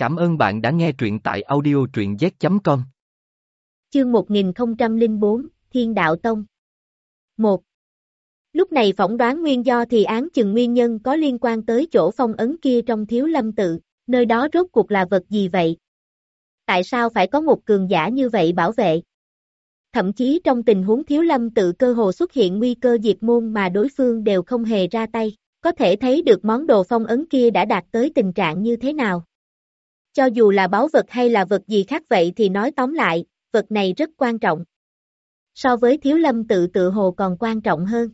Cảm ơn bạn đã nghe truyện tại audio truyện z.com. Chương 1004, Thiên Đạo Tông 1. Lúc này phỏng đoán nguyên do thì án chừng nguyên nhân có liên quan tới chỗ phong ấn kia trong thiếu lâm tự, nơi đó rốt cuộc là vật gì vậy? Tại sao phải có một cường giả như vậy bảo vệ? Thậm chí trong tình huống thiếu lâm tự cơ hồ xuất hiện nguy cơ diệt môn mà đối phương đều không hề ra tay, có thể thấy được món đồ phong ấn kia đã đạt tới tình trạng như thế nào. Cho dù là báu vật hay là vật gì khác vậy thì nói tóm lại, vật này rất quan trọng. So với thiếu lâm tự tự hồ còn quan trọng hơn.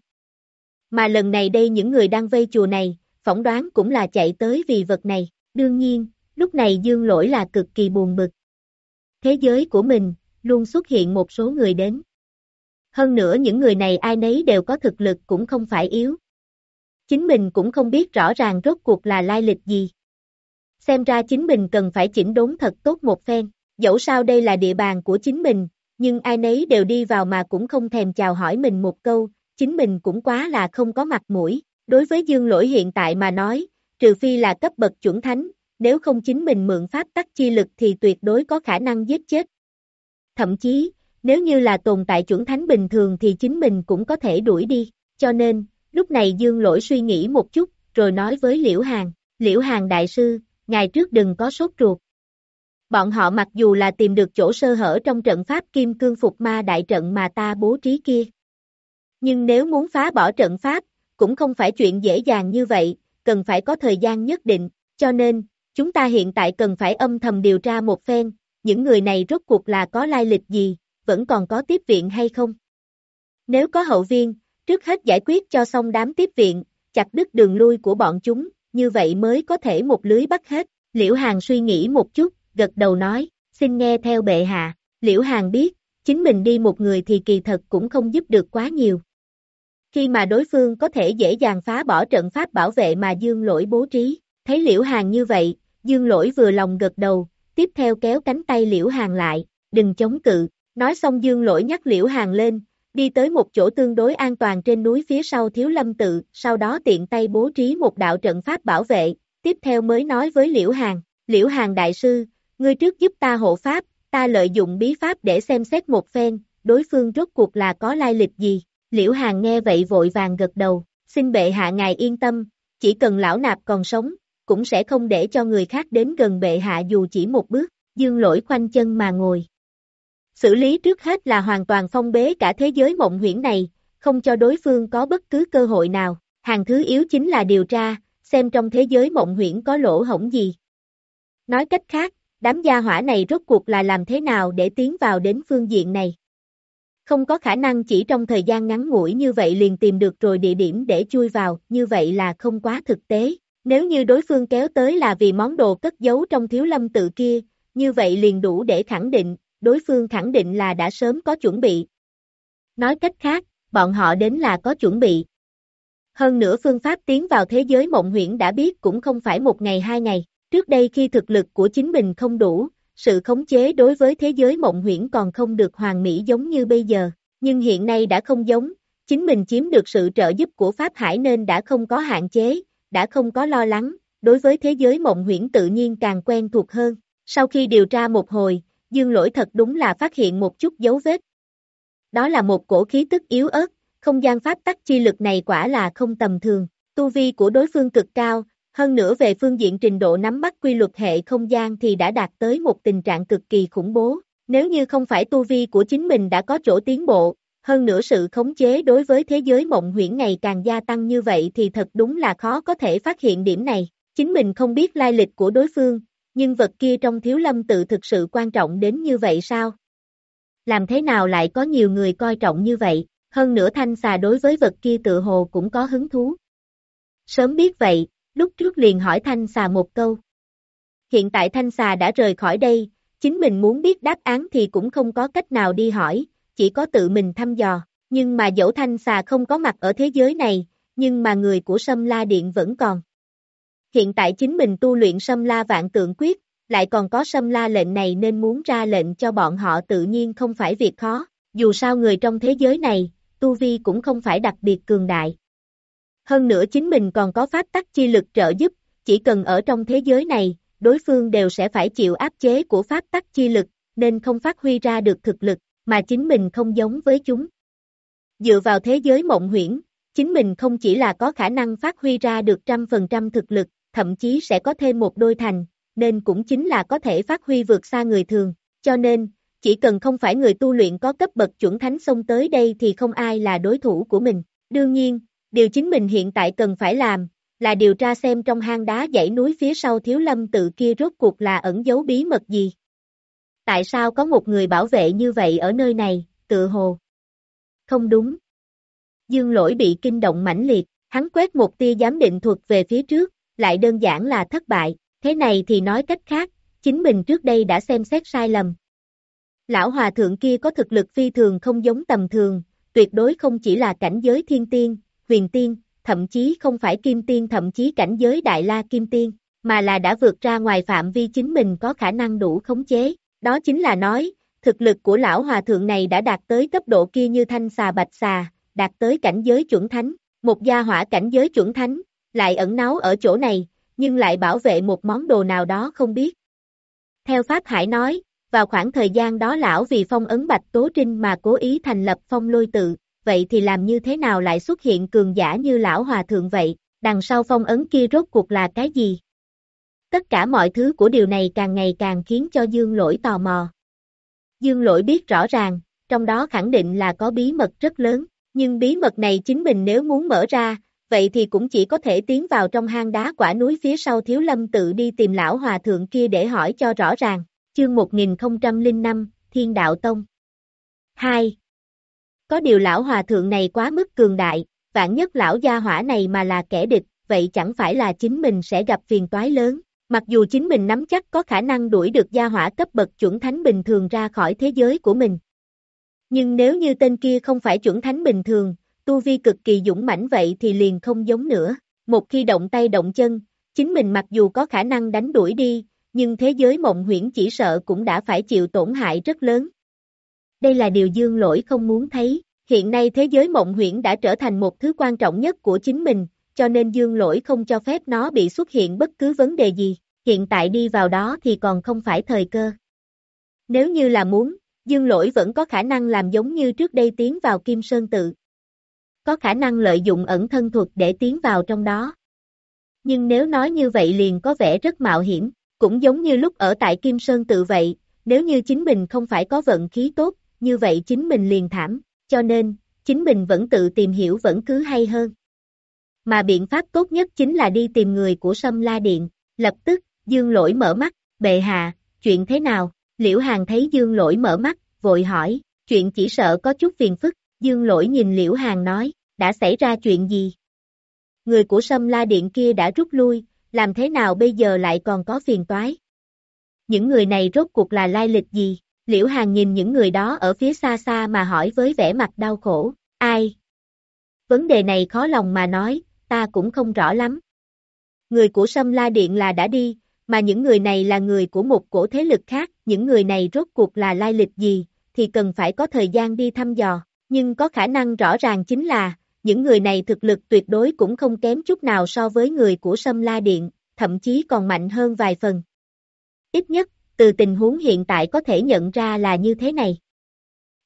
Mà lần này đây những người đang vây chùa này, phỏng đoán cũng là chạy tới vì vật này. Đương nhiên, lúc này dương lỗi là cực kỳ buồn bực. Thế giới của mình, luôn xuất hiện một số người đến. Hơn nữa những người này ai nấy đều có thực lực cũng không phải yếu. Chính mình cũng không biết rõ ràng rốt cuộc là lai lịch gì. Xem ra chính mình cần phải chỉnh đốn thật tốt một phen, dẫu sao đây là địa bàn của chính mình, nhưng ai nấy đều đi vào mà cũng không thèm chào hỏi mình một câu, chính mình cũng quá là không có mặt mũi. Đối với dương lỗi hiện tại mà nói, trừ phi là cấp bậc chuẩn thánh, nếu không chính mình mượn pháp tắc chi lực thì tuyệt đối có khả năng giết chết. Thậm chí, nếu như là tồn tại chuẩn thánh bình thường thì chính mình cũng có thể đuổi đi, cho nên, lúc này dương lỗi suy nghĩ một chút, rồi nói với Liễu Hàng, Liễu Hàng đại sư, Ngày trước đừng có sốt ruột. Bọn họ mặc dù là tìm được chỗ sơ hở trong trận pháp kim cương phục ma đại trận mà ta bố trí kia. Nhưng nếu muốn phá bỏ trận pháp, cũng không phải chuyện dễ dàng như vậy, cần phải có thời gian nhất định, cho nên, chúng ta hiện tại cần phải âm thầm điều tra một phen, những người này rốt cuộc là có lai lịch gì, vẫn còn có tiếp viện hay không. Nếu có hậu viên, trước hết giải quyết cho xong đám tiếp viện, chặt đứt đường lui của bọn chúng, như vậy mới có thể một lưới bắt hết. Liễu Hàng suy nghĩ một chút, gật đầu nói, xin nghe theo bệ hạ. Liễu Hàng biết, chính mình đi một người thì kỳ thật cũng không giúp được quá nhiều. Khi mà đối phương có thể dễ dàng phá bỏ trận pháp bảo vệ mà Dương Lỗi bố trí, thấy Liễu Hàng như vậy, Dương Lỗi vừa lòng gật đầu, tiếp theo kéo cánh tay Liễu Hàng lại, đừng chống cự, nói xong Dương Lỗi nhắc Liễu Hàng lên, đi tới một chỗ tương đối an toàn trên núi phía sau thiếu lâm tự, sau đó tiện tay bố trí một đạo trận pháp bảo vệ, tiếp theo mới nói với Liễu Hàng, Liễu Hàng đại sư, ngươi trước giúp ta hộ pháp, ta lợi dụng bí pháp để xem xét một phen, đối phương rốt cuộc là có lai lịch gì, Liễu Hàng nghe vậy vội vàng gật đầu, xin bệ hạ ngài yên tâm, chỉ cần lão nạp còn sống, cũng sẽ không để cho người khác đến gần bệ hạ dù chỉ một bước, dương lỗi khoanh chân mà ngồi. Xử lý trước hết là hoàn toàn phong bế cả thế giới mộng huyễn này, không cho đối phương có bất cứ cơ hội nào. Hàng thứ yếu chính là điều tra, xem trong thế giới mộng huyễn có lỗ hổng gì. Nói cách khác, đám gia hỏa này rốt cuộc là làm thế nào để tiến vào đến phương diện này. Không có khả năng chỉ trong thời gian ngắn ngủi như vậy liền tìm được rồi địa điểm để chui vào, như vậy là không quá thực tế. Nếu như đối phương kéo tới là vì món đồ cất giấu trong thiếu lâm tự kia, như vậy liền đủ để khẳng định, đối phương khẳng định là đã sớm có chuẩn bị. Nói cách khác, bọn họ đến là có chuẩn bị. Hơn nữa phương pháp tiến vào thế giới mộng huyễn đã biết cũng không phải một ngày hai ngày. Trước đây khi thực lực của chính mình không đủ, sự khống chế đối với thế giới mộng huyễn còn không được hoàn mỹ giống như bây giờ. Nhưng hiện nay đã không giống, chính mình chiếm được sự trợ giúp của Pháp Hải nên đã không có hạn chế, đã không có lo lắng, đối với thế giới mộng huyễn tự nhiên càng quen thuộc hơn. Sau khi điều tra một hồi, dương lỗi thật đúng là phát hiện một chút dấu vết. Đó là một cổ khí tức yếu ớt, không gian pháp tắc chi lực này quả là không tầm thường, tu vi của đối phương cực cao, hơn nữa về phương diện trình độ nắm bắt quy luật hệ không gian thì đã đạt tới một tình trạng cực kỳ khủng bố. Nếu như không phải tu vi của chính mình đã có chỗ tiến bộ, hơn nữa sự khống chế đối với thế giới mộng huyễn ngày càng gia tăng như vậy thì thật đúng là khó có thể phát hiện điểm này. Chính mình không biết lai lịch của đối phương, nhưng vật kia trong thiếu lâm tự thực sự quan trọng đến như vậy sao? Làm thế nào lại có nhiều người coi trọng như vậy, hơn nữa thanh xà đối với vật kia tự hồ cũng có hứng thú. Sớm biết vậy, lúc trước liền hỏi thanh xà một câu. Hiện tại thanh xà đã rời khỏi đây, chính mình muốn biết đáp án thì cũng không có cách nào đi hỏi, chỉ có tự mình thăm dò, nhưng mà dẫu thanh xà không có mặt ở thế giới này, nhưng mà người của Sâm La Điện vẫn còn hiện tại chính mình tu luyện sâm la vạn tượng quyết, lại còn có sâm la lệnh này nên muốn ra lệnh cho bọn họ tự nhiên không phải việc khó, dù sao người trong thế giới này, tu vi cũng không phải đặc biệt cường đại. Hơn nữa chính mình còn có pháp tắc chi lực trợ giúp, chỉ cần ở trong thế giới này, đối phương đều sẽ phải chịu áp chế của pháp tắc chi lực, nên không phát huy ra được thực lực, mà chính mình không giống với chúng. Dựa vào thế giới mộng huyễn, chính mình không chỉ là có khả năng phát huy ra được trăm phần trăm thực lực, thậm chí sẽ có thêm một đôi thành, nên cũng chính là có thể phát huy vượt xa người thường, cho nên, chỉ cần không phải người tu luyện có cấp bậc chuẩn thánh xông tới đây thì không ai là đối thủ của mình. Đương nhiên, điều chính mình hiện tại cần phải làm, là điều tra xem trong hang đá dãy núi phía sau thiếu lâm tự kia rốt cuộc là ẩn giấu bí mật gì. Tại sao có một người bảo vệ như vậy ở nơi này, tự hồ? Không đúng. Dương lỗi bị kinh động mãnh liệt, hắn quét một tia giám định thuật về phía trước, lại đơn giản là thất bại, thế này thì nói cách khác, chính mình trước đây đã xem xét sai lầm. Lão hòa thượng kia có thực lực phi thường không giống tầm thường, tuyệt đối không chỉ là cảnh giới thiên tiên, huyền tiên, thậm chí không phải kim tiên thậm chí cảnh giới đại la kim tiên, mà là đã vượt ra ngoài phạm vi chính mình có khả năng đủ khống chế. Đó chính là nói, thực lực của lão hòa thượng này đã đạt tới cấp độ kia như thanh xà bạch xà, đạt tới cảnh giới chuẩn thánh, một gia hỏa cảnh giới chuẩn thánh, lại ẩn náu ở chỗ này, nhưng lại bảo vệ một món đồ nào đó không biết. Theo Pháp Hải nói, vào khoảng thời gian đó lão vì phong ấn Bạch Tố Trinh mà cố ý thành lập phong lôi tự, vậy thì làm như thế nào lại xuất hiện cường giả như lão hòa thượng vậy, đằng sau phong ấn kia rốt cuộc là cái gì? Tất cả mọi thứ của điều này càng ngày càng khiến cho Dương Lỗi tò mò. Dương Lỗi biết rõ ràng, trong đó khẳng định là có bí mật rất lớn, nhưng bí mật này chính mình nếu muốn mở ra, vậy thì cũng chỉ có thể tiến vào trong hang đá quả núi phía sau thiếu lâm tự đi tìm lão hòa thượng kia để hỏi cho rõ ràng. Chương 1005, Thiên Đạo Tông 2. Có điều lão hòa thượng này quá mức cường đại, vạn nhất lão gia hỏa này mà là kẻ địch, vậy chẳng phải là chính mình sẽ gặp phiền toái lớn. Mặc dù chính mình nắm chắc có khả năng đuổi được gia hỏa cấp bậc chuẩn thánh bình thường ra khỏi thế giới của mình. Nhưng nếu như tên kia không phải chuẩn thánh bình thường, tu vi cực kỳ dũng mãnh vậy thì liền không giống nữa. Một khi động tay động chân, chính mình mặc dù có khả năng đánh đuổi đi, nhưng thế giới mộng huyễn chỉ sợ cũng đã phải chịu tổn hại rất lớn. Đây là điều dương lỗi không muốn thấy, hiện nay thế giới mộng huyễn đã trở thành một thứ quan trọng nhất của chính mình, cho nên dương lỗi không cho phép nó bị xuất hiện bất cứ vấn đề gì, hiện tại đi vào đó thì còn không phải thời cơ. Nếu như là muốn, dương lỗi vẫn có khả năng làm giống như trước đây tiến vào Kim Sơn Tự. Có khả năng lợi dụng ẩn thân thuật để tiến vào trong đó. Nhưng nếu nói như vậy liền có vẻ rất mạo hiểm, cũng giống như lúc ở tại Kim Sơn Tự vậy, nếu như chính mình không phải có vận khí tốt, như vậy chính mình liền thảm, cho nên, chính mình vẫn tự tìm hiểu vẫn cứ hay hơn. Mà biện pháp tốt nhất chính là đi tìm người của Sâm La Điện, lập tức, Dương Lỗi mở mắt, bệ hạ, chuyện thế nào, Liễu Hàng thấy Dương Lỗi mở mắt, vội hỏi, chuyện chỉ sợ có chút phiền phức, Dương Lỗi nhìn Liễu Hàng nói, đã xảy ra chuyện gì? Người của Sâm La Điện kia đã rút lui, làm thế nào bây giờ lại còn có phiền toái? Những người này rốt cuộc là lai lịch gì? Liễu Hàng nhìn những người đó ở phía xa xa mà hỏi với vẻ mặt đau khổ, ai? Vấn đề này khó lòng mà nói, ta cũng không rõ lắm. Người của Sâm La Điện là đã đi, mà những người này là người của một cổ thế lực khác, những người này rốt cuộc là lai lịch gì, thì cần phải có thời gian đi thăm dò, nhưng có khả năng rõ ràng chính là, những người này thực lực tuyệt đối cũng không kém chút nào so với người của Sâm La Điện, thậm chí còn mạnh hơn vài phần. Ít nhất, từ tình huống hiện tại có thể nhận ra là như thế này.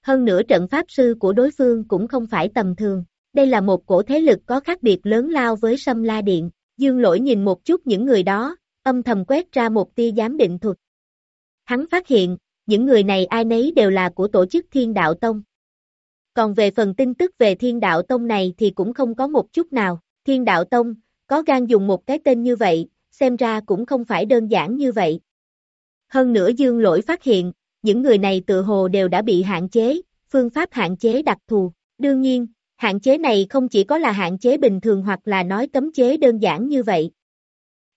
Hơn nữa trận pháp sư của đối phương cũng không phải tầm thường, đây là một cổ thế lực có khác biệt lớn lao với Sâm La Điện, Dương Lỗi nhìn một chút những người đó, âm thầm quét ra một tia giám định thuật. Hắn phát hiện, những người này ai nấy đều là của tổ chức Thiên Đạo Tông. Còn về phần tin tức về Thiên Đạo Tông này thì cũng không có một chút nào, Thiên Đạo Tông, có gan dùng một cái tên như vậy, xem ra cũng không phải đơn giản như vậy. Hơn nữa dương lỗi phát hiện, những người này tự hồ đều đã bị hạn chế, phương pháp hạn chế đặc thù. Đương nhiên, hạn chế này không chỉ có là hạn chế bình thường hoặc là nói cấm chế đơn giản như vậy.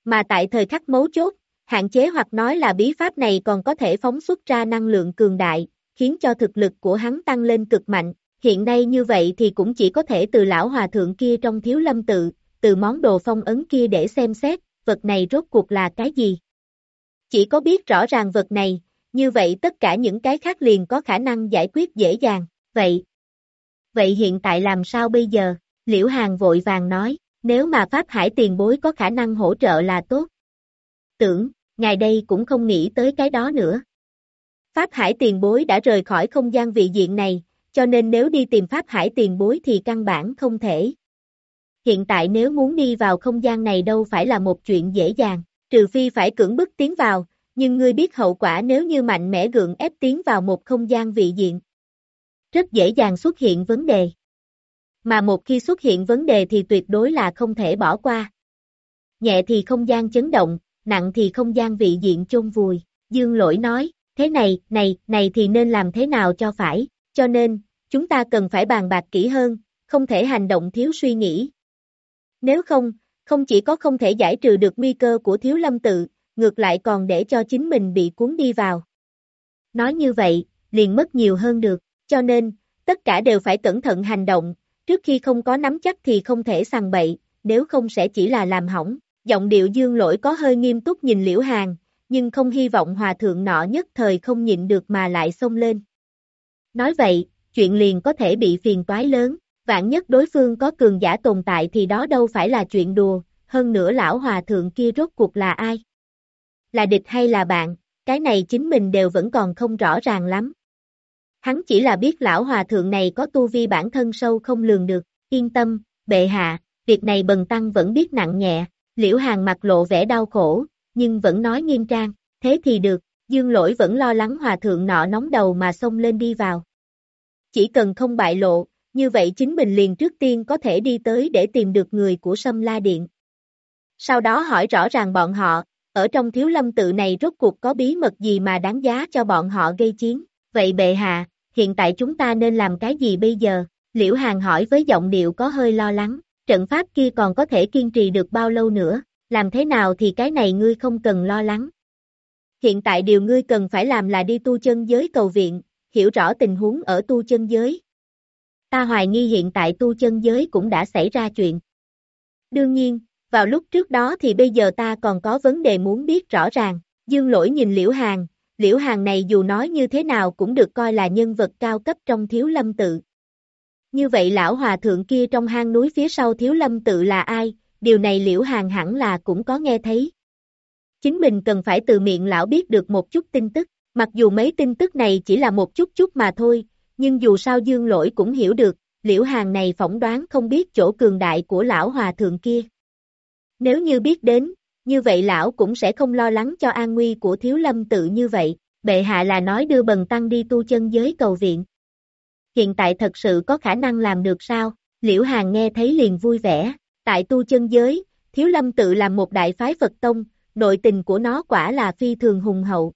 Mà tại thời khắc mấu chốt, hạn chế hoặc nói là bí pháp này còn có thể phóng xuất ra năng lượng cường đại, khiến cho thực lực của hắn tăng lên cực mạnh. Hiện nay như vậy thì cũng chỉ có thể từ lão hòa thượng kia trong thiếu lâm tự, từ món đồ phong ấn kia để xem xét, vật này rốt cuộc là cái gì. Chỉ có biết rõ ràng vật này, như vậy tất cả những cái khác liền có khả năng giải quyết dễ dàng, vậy. Vậy hiện tại làm sao bây giờ? Liễu Hàng vội vàng nói, nếu mà Pháp Hải tiền bối có khả năng hỗ trợ là tốt. Tưởng, ngài đây cũng không nghĩ tới cái đó nữa. Pháp Hải tiền bối đã rời khỏi không gian vị diện này, cho nên nếu đi tìm Pháp Hải tiền bối thì căn bản không thể. Hiện tại nếu muốn đi vào không gian này đâu phải là một chuyện dễ dàng, trừ phi phải cưỡng bức tiến vào, nhưng ngươi biết hậu quả nếu như mạnh mẽ gượng ép tiến vào một không gian vị diện. Rất dễ dàng xuất hiện vấn đề. Mà một khi xuất hiện vấn đề thì tuyệt đối là không thể bỏ qua. Nhẹ thì không gian chấn động, nặng thì không gian vị diện chôn vùi. Dương lỗi nói, thế này, này, này thì nên làm thế nào cho phải, cho nên, chúng ta cần phải bàn bạc kỹ hơn, không thể hành động thiếu suy nghĩ. Nếu không, không chỉ có không thể giải trừ được nguy cơ của thiếu lâm tự, ngược lại còn để cho chính mình bị cuốn đi vào. Nói như vậy, liền mất nhiều hơn được, cho nên, tất cả đều phải cẩn thận hành động, trước khi không có nắm chắc thì không thể sằng bậy, nếu không sẽ chỉ là làm hỏng. Giọng điệu dương lỗi có hơi nghiêm túc nhìn liễu hàng, nhưng không hy vọng hòa thượng nọ nhất thời không nhịn được mà lại xông lên. Nói vậy, chuyện liền có thể bị phiền toái lớn, vạn nhất đối phương có cường giả tồn tại thì đó đâu phải là chuyện đùa, hơn nữa lão hòa thượng kia rốt cuộc là ai? Là địch hay là bạn, cái này chính mình đều vẫn còn không rõ ràng lắm. Hắn chỉ là biết lão hòa thượng này có tu vi bản thân sâu không lường được, yên tâm, bệ hạ, việc này bần tăng vẫn biết nặng nhẹ, liễu hàng mặt lộ vẻ đau khổ, nhưng vẫn nói nghiêm trang, thế thì được, dương lỗi vẫn lo lắng hòa thượng nọ nóng đầu mà xông lên đi vào. Chỉ cần không bại lộ, như vậy chính mình liền trước tiên có thể đi tới để tìm được người của Sâm La Điện. Sau đó hỏi rõ ràng bọn họ, ở trong thiếu lâm tự này rốt cuộc có bí mật gì mà đáng giá cho bọn họ gây chiến. Vậy bệ hạ, hiện tại chúng ta nên làm cái gì bây giờ? Liễu Hàng hỏi với giọng điệu có hơi lo lắng, trận pháp kia còn có thể kiên trì được bao lâu nữa, làm thế nào thì cái này ngươi không cần lo lắng. Hiện tại điều ngươi cần phải làm là đi tu chân giới cầu viện, hiểu rõ tình huống ở tu chân giới. Ta hoài nghi hiện tại tu chân giới cũng đã xảy ra chuyện. Đương nhiên, vào lúc trước đó thì bây giờ ta còn có vấn đề muốn biết rõ ràng. Dương lỗi nhìn Liễu Hàng, Liễu Hàng này dù nói như thế nào cũng được coi là nhân vật cao cấp trong thiếu lâm tự. Như vậy lão hòa thượng kia trong hang núi phía sau thiếu lâm tự là ai, điều này Liễu Hàng hẳn là cũng có nghe thấy. Chính mình cần phải từ miệng lão biết được một chút tin tức, mặc dù mấy tin tức này chỉ là một chút chút mà thôi, nhưng dù sao dương lỗi cũng hiểu được, Liễu Hàng này phỏng đoán không biết chỗ cường đại của lão hòa thượng kia. Nếu như biết đến, như vậy lão cũng sẽ không lo lắng cho an nguy của thiếu lâm tự như vậy, bệ hạ là nói đưa bần tăng đi tu chân giới cầu viện. Hiện tại thật sự có khả năng làm được sao, liễu hàng nghe thấy liền vui vẻ, tại tu chân giới, thiếu lâm tự làm một đại phái Phật Tông, nội tình của nó quả là phi thường hùng hậu.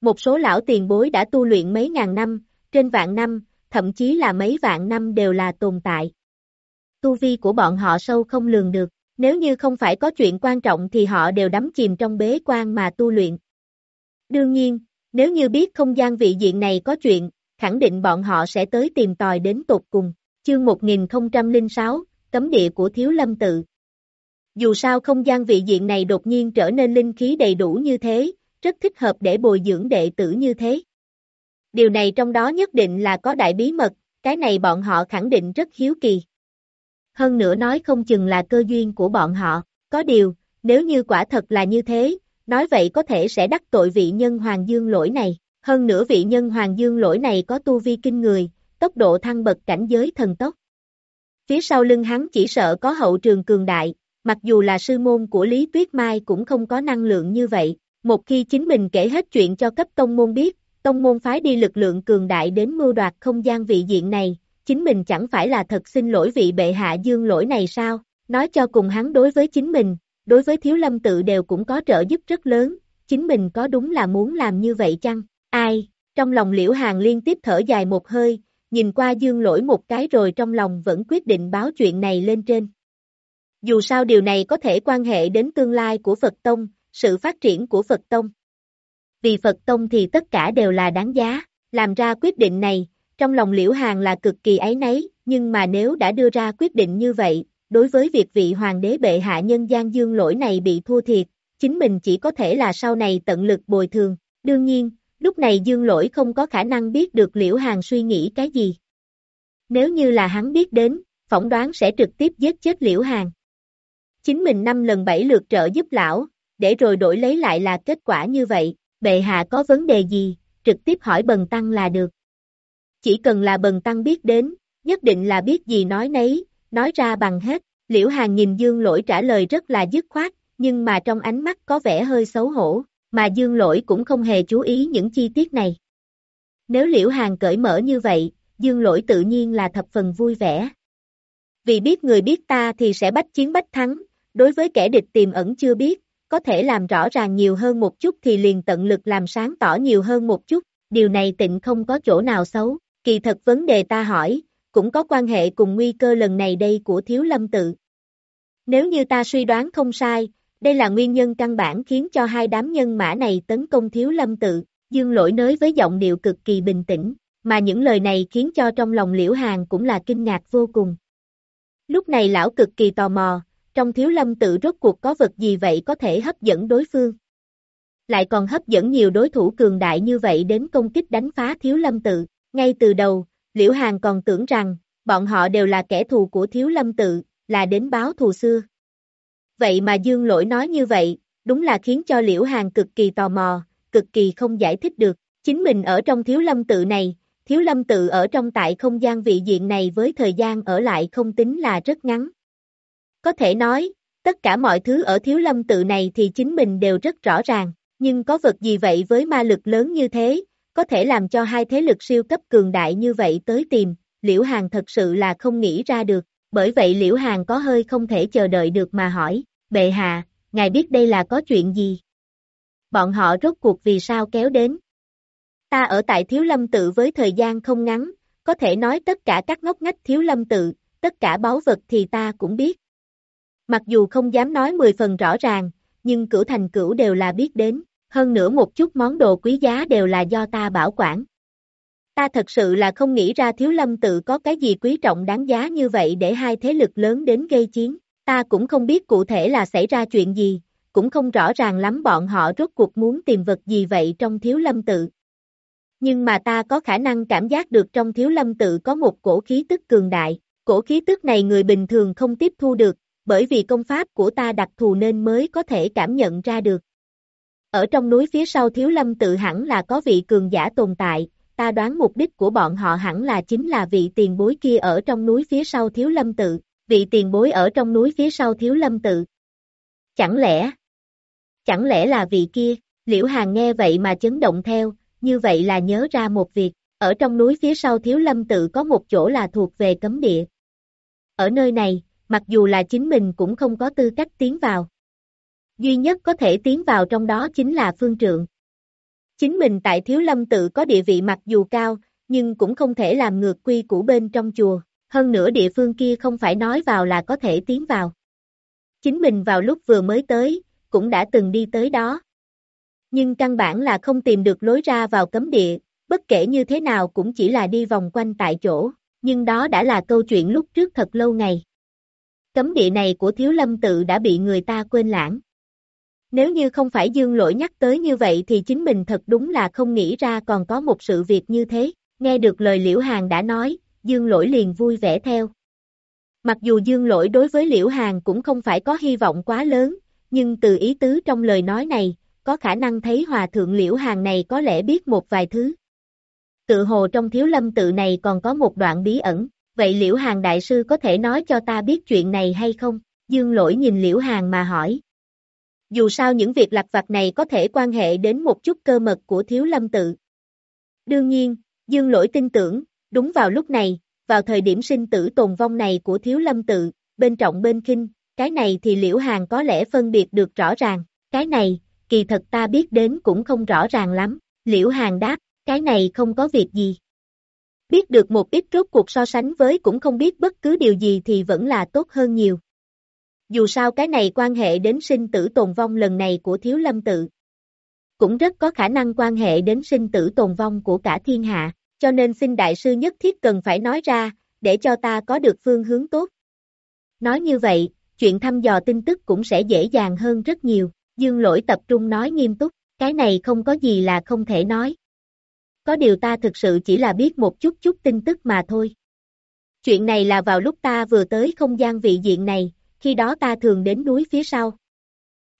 Một số lão tiền bối đã tu luyện mấy ngàn năm, trên vạn năm, thậm chí là mấy vạn năm đều là tồn tại. Tu vi của bọn họ sâu không lường được, nếu như không phải có chuyện quan trọng thì họ đều đắm chìm trong bế quan mà tu luyện. Đương nhiên, nếu như biết không gian vị diện này có chuyện, khẳng định bọn họ sẽ tới tìm tòi đến tột cùng. Chương 1006, Cấm địa của Thiếu Lâm Tự dù sao không gian vị diện này đột nhiên trở nên linh khí đầy đủ như thế, rất thích hợp để bồi dưỡng đệ tử như thế. Điều này trong đó nhất định là có đại bí mật, cái này bọn họ khẳng định rất hiếu kỳ hơn nữa nói không chừng là cơ duyên của bọn họ, có điều, nếu như quả thật là như thế, nói vậy có thể sẽ đắc tội vị nhân hoàng dương lỗi này, hơn nữa vị nhân hoàng dương lỗi này có tu vi kinh người, tốc độ thăng bậc cảnh giới thần tốc. Phía sau lưng hắn chỉ sợ có hậu trường cường đại, mặc dù là sư môn của Lý Tuyết Mai cũng không có năng lượng như vậy, một khi chính mình kể hết chuyện cho cấp tông môn biết, tông môn phái đi lực lượng cường đại đến mưu đoạt không gian vị diện này, chính mình chẳng phải là thật xin lỗi vị bệ hạ dương lỗi này sao, nói cho cùng hắn đối với chính mình, đối với thiếu lâm tự đều cũng có trợ giúp rất lớn, chính mình có đúng là muốn làm như vậy chăng, ai, trong lòng liễu hàng liên tiếp thở dài một hơi, nhìn qua dương lỗi một cái rồi trong lòng vẫn quyết định báo chuyện này lên trên. Dù sao điều này có thể quan hệ đến tương lai của Phật Tông, sự phát triển của Phật Tông. Vì Phật Tông thì tất cả đều là đáng giá, làm ra quyết định này, trong lòng Liễu Hàng là cực kỳ ấy nấy, nhưng mà nếu đã đưa ra quyết định như vậy, đối với việc vị hoàng đế bệ hạ nhân gian dương lỗi này bị thua thiệt, chính mình chỉ có thể là sau này tận lực bồi thường. Đương nhiên, lúc này dương lỗi không có khả năng biết được Liễu Hàng suy nghĩ cái gì. Nếu như là hắn biết đến, phỏng đoán sẽ trực tiếp giết chết Liễu Hàng. Chính mình năm lần bảy lượt trợ giúp lão, để rồi đổi lấy lại là kết quả như vậy, bệ hạ có vấn đề gì, trực tiếp hỏi bần tăng là được. Chỉ cần là bần tăng biết đến, nhất định là biết gì nói nấy, nói ra bằng hết, liễu hàng nhìn dương lỗi trả lời rất là dứt khoát, nhưng mà trong ánh mắt có vẻ hơi xấu hổ, mà dương lỗi cũng không hề chú ý những chi tiết này. Nếu liễu hàng cởi mở như vậy, dương lỗi tự nhiên là thập phần vui vẻ. Vì biết người biết ta thì sẽ bách chiến bách thắng, đối với kẻ địch tiềm ẩn chưa biết, có thể làm rõ ràng nhiều hơn một chút thì liền tận lực làm sáng tỏ nhiều hơn một chút, điều này tịnh không có chỗ nào xấu, kỳ thật vấn đề ta hỏi, cũng có quan hệ cùng nguy cơ lần này đây của thiếu lâm tự. Nếu như ta suy đoán không sai, đây là nguyên nhân căn bản khiến cho hai đám nhân mã này tấn công thiếu lâm tự, dương lỗi nới với giọng điệu cực kỳ bình tĩnh, mà những lời này khiến cho trong lòng liễu hàng cũng là kinh ngạc vô cùng. Lúc này lão cực kỳ tò mò, trong thiếu lâm tự rốt cuộc có vật gì vậy có thể hấp dẫn đối phương. Lại còn hấp dẫn nhiều đối thủ cường đại như vậy đến công kích đánh phá thiếu lâm tự. Ngay từ đầu, Liễu Hàng còn tưởng rằng, bọn họ đều là kẻ thù của thiếu lâm tự, là đến báo thù xưa. Vậy mà Dương Lỗi nói như vậy, đúng là khiến cho Liễu Hàng cực kỳ tò mò, cực kỳ không giải thích được. Chính mình ở trong thiếu lâm tự này, thiếu lâm tự ở trong tại không gian vị diện này với thời gian ở lại không tính là rất ngắn. Có thể nói, tất cả mọi thứ ở thiếu lâm tự này thì chính mình đều rất rõ ràng, nhưng có vật gì vậy với ma lực lớn như thế, có thể làm cho hai thế lực siêu cấp cường đại như vậy tới tìm, Liễu Hàng thật sự là không nghĩ ra được, bởi vậy Liễu Hàng có hơi không thể chờ đợi được mà hỏi, bệ hạ, ngài biết đây là có chuyện gì? Bọn họ rốt cuộc vì sao kéo đến? Ta ở tại Thiếu Lâm Tự với thời gian không ngắn, có thể nói tất cả các ngóc ngách Thiếu Lâm Tự, tất cả báu vật thì ta cũng biết. Mặc dù không dám nói 10 phần rõ ràng, nhưng cửu thành cửu đều là biết đến, hơn nữa một chút món đồ quý giá đều là do ta bảo quản. Ta thật sự là không nghĩ ra thiếu lâm tự có cái gì quý trọng đáng giá như vậy để hai thế lực lớn đến gây chiến, ta cũng không biết cụ thể là xảy ra chuyện gì, cũng không rõ ràng lắm bọn họ rốt cuộc muốn tìm vật gì vậy trong thiếu lâm tự. Nhưng mà ta có khả năng cảm giác được trong thiếu lâm tự có một cổ khí tức cường đại, cổ khí tức này người bình thường không tiếp thu được, bởi vì công pháp của ta đặc thù nên mới có thể cảm nhận ra được. Ở trong núi phía sau thiếu lâm tự hẳn là có vị cường giả tồn tại, ta đoán mục đích của bọn họ hẳn là chính là vị tiền bối kia ở trong núi phía sau thiếu lâm tự, vị tiền bối ở trong núi phía sau thiếu lâm tự. Chẳng lẽ, chẳng lẽ là vị kia, liễu hàng nghe vậy mà chấn động theo, như vậy là nhớ ra một việc, ở trong núi phía sau thiếu lâm tự có một chỗ là thuộc về cấm địa. Ở nơi này, mặc dù là chính mình cũng không có tư cách tiến vào. Duy nhất có thể tiến vào trong đó chính là phương trượng. Chính mình tại Thiếu Lâm tự có địa vị mặc dù cao, nhưng cũng không thể làm ngược quy của bên trong chùa, hơn nữa địa phương kia không phải nói vào là có thể tiến vào. Chính mình vào lúc vừa mới tới, cũng đã từng đi tới đó. Nhưng căn bản là không tìm được lối ra vào cấm địa, bất kể như thế nào cũng chỉ là đi vòng quanh tại chỗ, nhưng đó đã là câu chuyện lúc trước thật lâu ngày. Cấm địa này của Thiếu Lâm tự đã bị người ta quên lãng. Nếu như không phải Dương Lỗi nhắc tới như vậy thì chính mình thật đúng là không nghĩ ra còn có một sự việc như thế. Nghe được lời Liễu Hàng đã nói, Dương Lỗi liền vui vẻ theo. Mặc dù Dương Lỗi đối với Liễu Hàng cũng không phải có hy vọng quá lớn, nhưng từ ý tứ trong lời nói này, có khả năng thấy Hòa Thượng Liễu Hàng này có lẽ biết một vài thứ. Tự hồ trong thiếu lâm tự này còn có một đoạn bí ẩn, vậy Liễu Hàng Đại Sư có thể nói cho ta biết chuyện này hay không? Dương Lỗi nhìn Liễu Hàng mà hỏi. Dù sao những việc lặt vặt này có thể quan hệ đến một chút cơ mật của thiếu lâm tự. Đương nhiên, Dương Lỗi tin tưởng, đúng vào lúc này, vào thời điểm sinh tử tồn vong này của thiếu lâm tự, bên trọng bên kinh, cái này thì Liễu Hàng có lẽ phân biệt được rõ ràng, cái này, kỳ thật ta biết đến cũng không rõ ràng lắm, Liễu Hàng đáp, cái này không có việc gì. Biết được một ít rốt cuộc so sánh với cũng không biết bất cứ điều gì thì vẫn là tốt hơn nhiều dù sao cái này quan hệ đến sinh tử tồn vong lần này của thiếu lâm tự. Cũng rất có khả năng quan hệ đến sinh tử tồn vong của cả thiên hạ, cho nên xin đại sư nhất thiết cần phải nói ra, để cho ta có được phương hướng tốt. Nói như vậy, chuyện thăm dò tin tức cũng sẽ dễ dàng hơn rất nhiều, dương lỗi tập trung nói nghiêm túc, cái này không có gì là không thể nói. Có điều ta thực sự chỉ là biết một chút chút tin tức mà thôi. Chuyện này là vào lúc ta vừa tới không gian vị diện này, khi đó ta thường đến núi phía sau.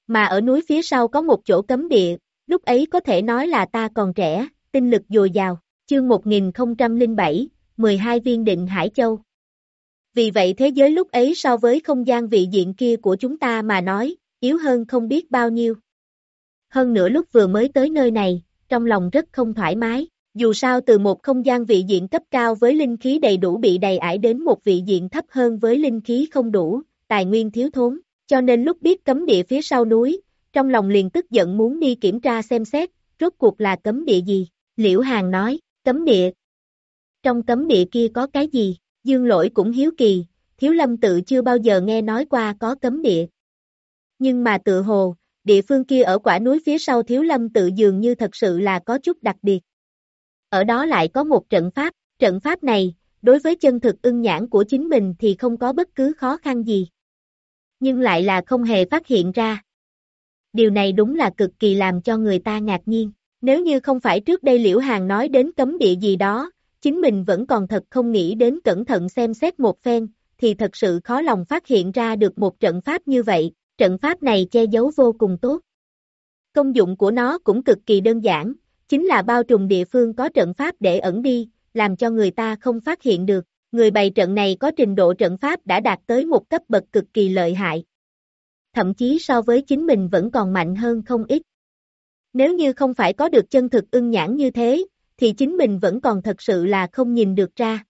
Mà ở núi phía sau có một chỗ cấm địa, lúc ấy có thể nói là ta còn trẻ, tinh lực dồi dào, chương 1007, 12 viên định Hải Châu. Vì vậy thế giới lúc ấy so với không gian vị diện kia của chúng ta mà nói, yếu hơn không biết bao nhiêu. Hơn nữa lúc vừa mới tới nơi này, trong lòng rất không thoải mái, dù sao từ một không gian vị diện cấp cao với linh khí đầy đủ bị đầy ải đến một vị diện thấp hơn với linh khí không đủ, tài nguyên thiếu thốn, cho nên lúc biết cấm địa phía sau núi, trong lòng liền tức giận muốn đi kiểm tra xem xét, rốt cuộc là cấm địa gì, Liễu Hàng nói, cấm địa. Trong cấm địa kia có cái gì, Dương Lỗi cũng hiếu kỳ, Thiếu Lâm tự chưa bao giờ nghe nói qua có cấm địa. Nhưng mà tự hồ, địa phương kia ở quả núi phía sau Thiếu Lâm tự dường như thật sự là có chút đặc biệt. Ở đó lại có một trận pháp, trận pháp này, đối với chân thực ưng nhãn của chính mình thì không có bất cứ khó khăn gì. Nhưng lại là không hề phát hiện ra. Điều này đúng là cực kỳ làm cho người ta ngạc nhiên. Nếu như không phải trước đây Liễu Hàng nói đến cấm địa gì đó, chính mình vẫn còn thật không nghĩ đến cẩn thận xem xét một phen, thì thật sự khó lòng phát hiện ra được một trận pháp như vậy, trận pháp này che giấu vô cùng tốt. Công dụng của nó cũng cực kỳ đơn giản, chính là bao trùm địa phương có trận pháp để ẩn đi, làm cho người ta không phát hiện được. Người bày trận này có trình độ trận pháp đã đạt tới một cấp bậc cực kỳ lợi hại. Thậm chí so với chính mình vẫn còn mạnh hơn không ít. Nếu như không phải có được chân thực ưng nhãn như thế, thì chính mình vẫn còn thật sự là không nhìn được ra.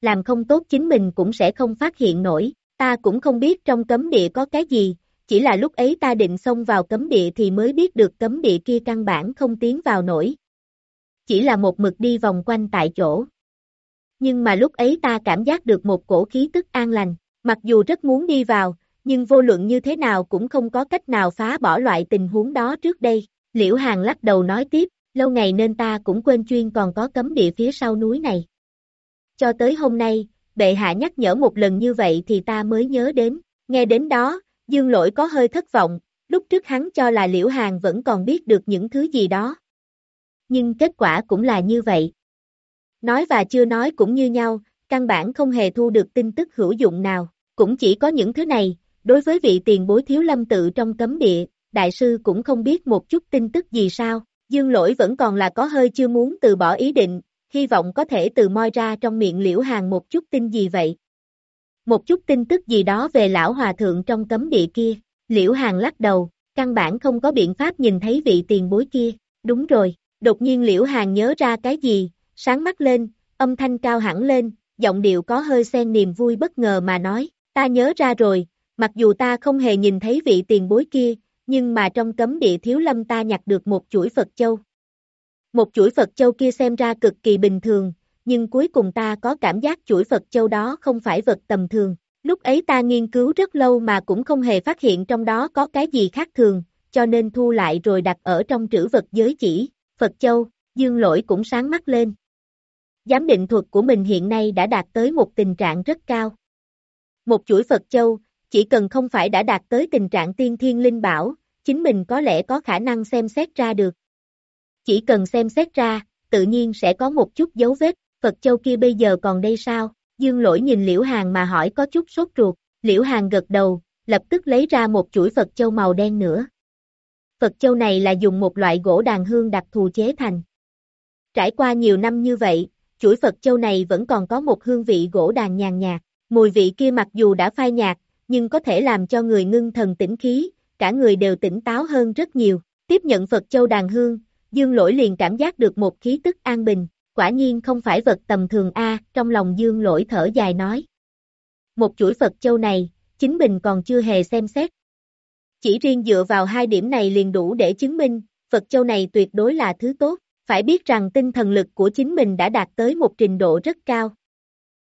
Làm không tốt chính mình cũng sẽ không phát hiện nổi, ta cũng không biết trong cấm địa có cái gì, chỉ là lúc ấy ta định xông vào cấm địa thì mới biết được cấm địa kia căn bản không tiến vào nổi. Chỉ là một mực đi vòng quanh tại chỗ. Nhưng mà lúc ấy ta cảm giác được một cổ khí tức an lành, mặc dù rất muốn đi vào, nhưng vô luận như thế nào cũng không có cách nào phá bỏ loại tình huống đó trước đây. Liễu Hàng lắc đầu nói tiếp, lâu ngày nên ta cũng quên chuyên còn có cấm địa phía sau núi này. Cho tới hôm nay, bệ hạ nhắc nhở một lần như vậy thì ta mới nhớ đến, nghe đến đó, dương lỗi có hơi thất vọng, lúc trước hắn cho là Liễu Hàng vẫn còn biết được những thứ gì đó. Nhưng kết quả cũng là như vậy. Nói và chưa nói cũng như nhau, căn bản không hề thu được tin tức hữu dụng nào, cũng chỉ có những thứ này, đối với vị tiền bối thiếu lâm tự trong cấm địa, đại sư cũng không biết một chút tin tức gì sao, dương lỗi vẫn còn là có hơi chưa muốn từ bỏ ý định, hy vọng có thể từ moi ra trong miệng liễu hàng một chút tin gì vậy. Một chút tin tức gì đó về lão hòa thượng trong cấm địa kia, liễu hàng lắc đầu, căn bản không có biện pháp nhìn thấy vị tiền bối kia, đúng rồi, đột nhiên liễu hàng nhớ ra cái gì, sáng mắt lên, âm thanh cao hẳn lên, giọng điệu có hơi xen niềm vui bất ngờ mà nói, ta nhớ ra rồi, mặc dù ta không hề nhìn thấy vị tiền bối kia, nhưng mà trong cấm địa thiếu lâm ta nhặt được một chuỗi Phật Châu. Một chuỗi Phật Châu kia xem ra cực kỳ bình thường, nhưng cuối cùng ta có cảm giác chuỗi Phật Châu đó không phải vật tầm thường. Lúc ấy ta nghiên cứu rất lâu mà cũng không hề phát hiện trong đó có cái gì khác thường, cho nên thu lại rồi đặt ở trong trữ vật giới chỉ, Phật Châu, dương lỗi cũng sáng mắt lên. Giám định thuật của mình hiện nay đã đạt tới một tình trạng rất cao. Một chuỗi Phật Châu, chỉ cần không phải đã đạt tới tình trạng tiên thiên linh bảo, chính mình có lẽ có khả năng xem xét ra được. Chỉ cần xem xét ra, tự nhiên sẽ có một chút dấu vết, Phật Châu kia bây giờ còn đây sao? Dương lỗi nhìn Liễu Hàng mà hỏi có chút sốt ruột, Liễu Hàng gật đầu, lập tức lấy ra một chuỗi Phật Châu màu đen nữa. Phật Châu này là dùng một loại gỗ đàn hương đặc thù chế thành. Trải qua nhiều năm như vậy, chuỗi Phật Châu này vẫn còn có một hương vị gỗ đàn nhàn nhạt, mùi vị kia mặc dù đã phai nhạt, nhưng có thể làm cho người ngưng thần tĩnh khí, cả người đều tỉnh táo hơn rất nhiều. Tiếp nhận Phật Châu đàn hương, Dương Lỗi liền cảm giác được một khí tức an bình, quả nhiên không phải vật tầm thường A, trong lòng Dương Lỗi thở dài nói. Một chuỗi Phật Châu này, chính mình còn chưa hề xem xét. Chỉ riêng dựa vào hai điểm này liền đủ để chứng minh, Phật Châu này tuyệt đối là thứ tốt, phải biết rằng tinh thần lực của chính mình đã đạt tới một trình độ rất cao.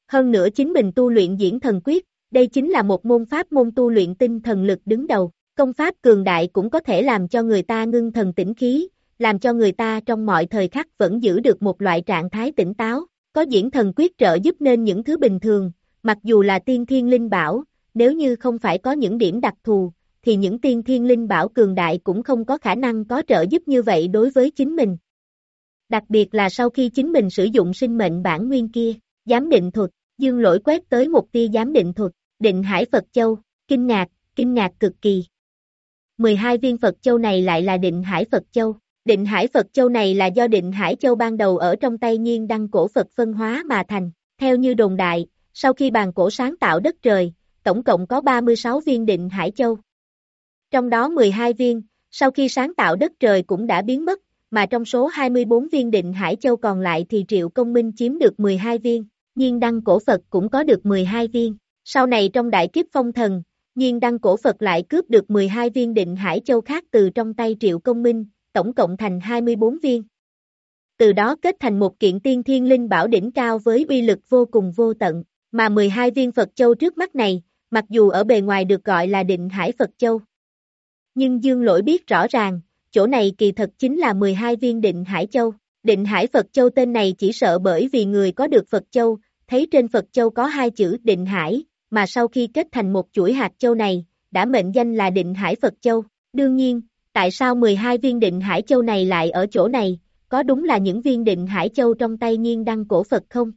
Hơn nữa chính mình tu luyện diễn thần quyết, đây chính là một môn pháp môn tu luyện tinh thần lực đứng đầu, công pháp cường đại cũng có thể làm cho người ta ngưng thần tĩnh khí, làm cho người ta trong mọi thời khắc vẫn giữ được một loại trạng thái tỉnh táo, có diễn thần quyết trợ giúp nên những thứ bình thường, mặc dù là tiên thiên linh bảo, nếu như không phải có những điểm đặc thù, thì những tiên thiên linh bảo cường đại cũng không có khả năng có trợ giúp như vậy đối với chính mình. Đặc biệt là sau khi chính mình sử dụng sinh mệnh bản nguyên kia, giám định thuật, dương lỗi quét tới một tia giám định thuật, định hải Phật Châu, kinh ngạc, kinh ngạc cực kỳ. 12 viên Phật Châu này lại là định hải Phật Châu. Định hải Phật Châu này là do định hải Châu ban đầu ở trong tay nhiên đăng cổ Phật phân hóa mà thành. Theo như đồn đại, sau khi bàn cổ sáng tạo đất trời, tổng cộng có 36 viên định hải Châu. Trong đó 12 viên, sau khi sáng tạo đất trời cũng đã biến mất, mà trong số 24 viên định Hải Châu còn lại thì Triệu Công Minh chiếm được 12 viên, nhiên đăng cổ Phật cũng có được 12 viên. Sau này trong đại kiếp phong thần, nhiên đăng cổ Phật lại cướp được 12 viên định Hải Châu khác từ trong tay Triệu Công Minh, tổng cộng thành 24 viên. Từ đó kết thành một kiện tiên thiên linh bảo đỉnh cao với uy lực vô cùng vô tận, mà 12 viên Phật Châu trước mắt này, mặc dù ở bề ngoài được gọi là định Hải Phật Châu. Nhưng Dương Lỗi biết rõ ràng, chỗ này kỳ thật chính là 12 viên định Hải Châu. Định Hải Phật Châu tên này chỉ sợ bởi vì người có được Phật Châu, thấy trên Phật Châu có hai chữ Định Hải, mà sau khi kết thành một chuỗi hạt châu này, đã mệnh danh là Định Hải Phật Châu. Đương nhiên, tại sao 12 viên Định Hải Châu này lại ở chỗ này, có đúng là những viên Định Hải Châu trong tay nhiên đăng cổ Phật không?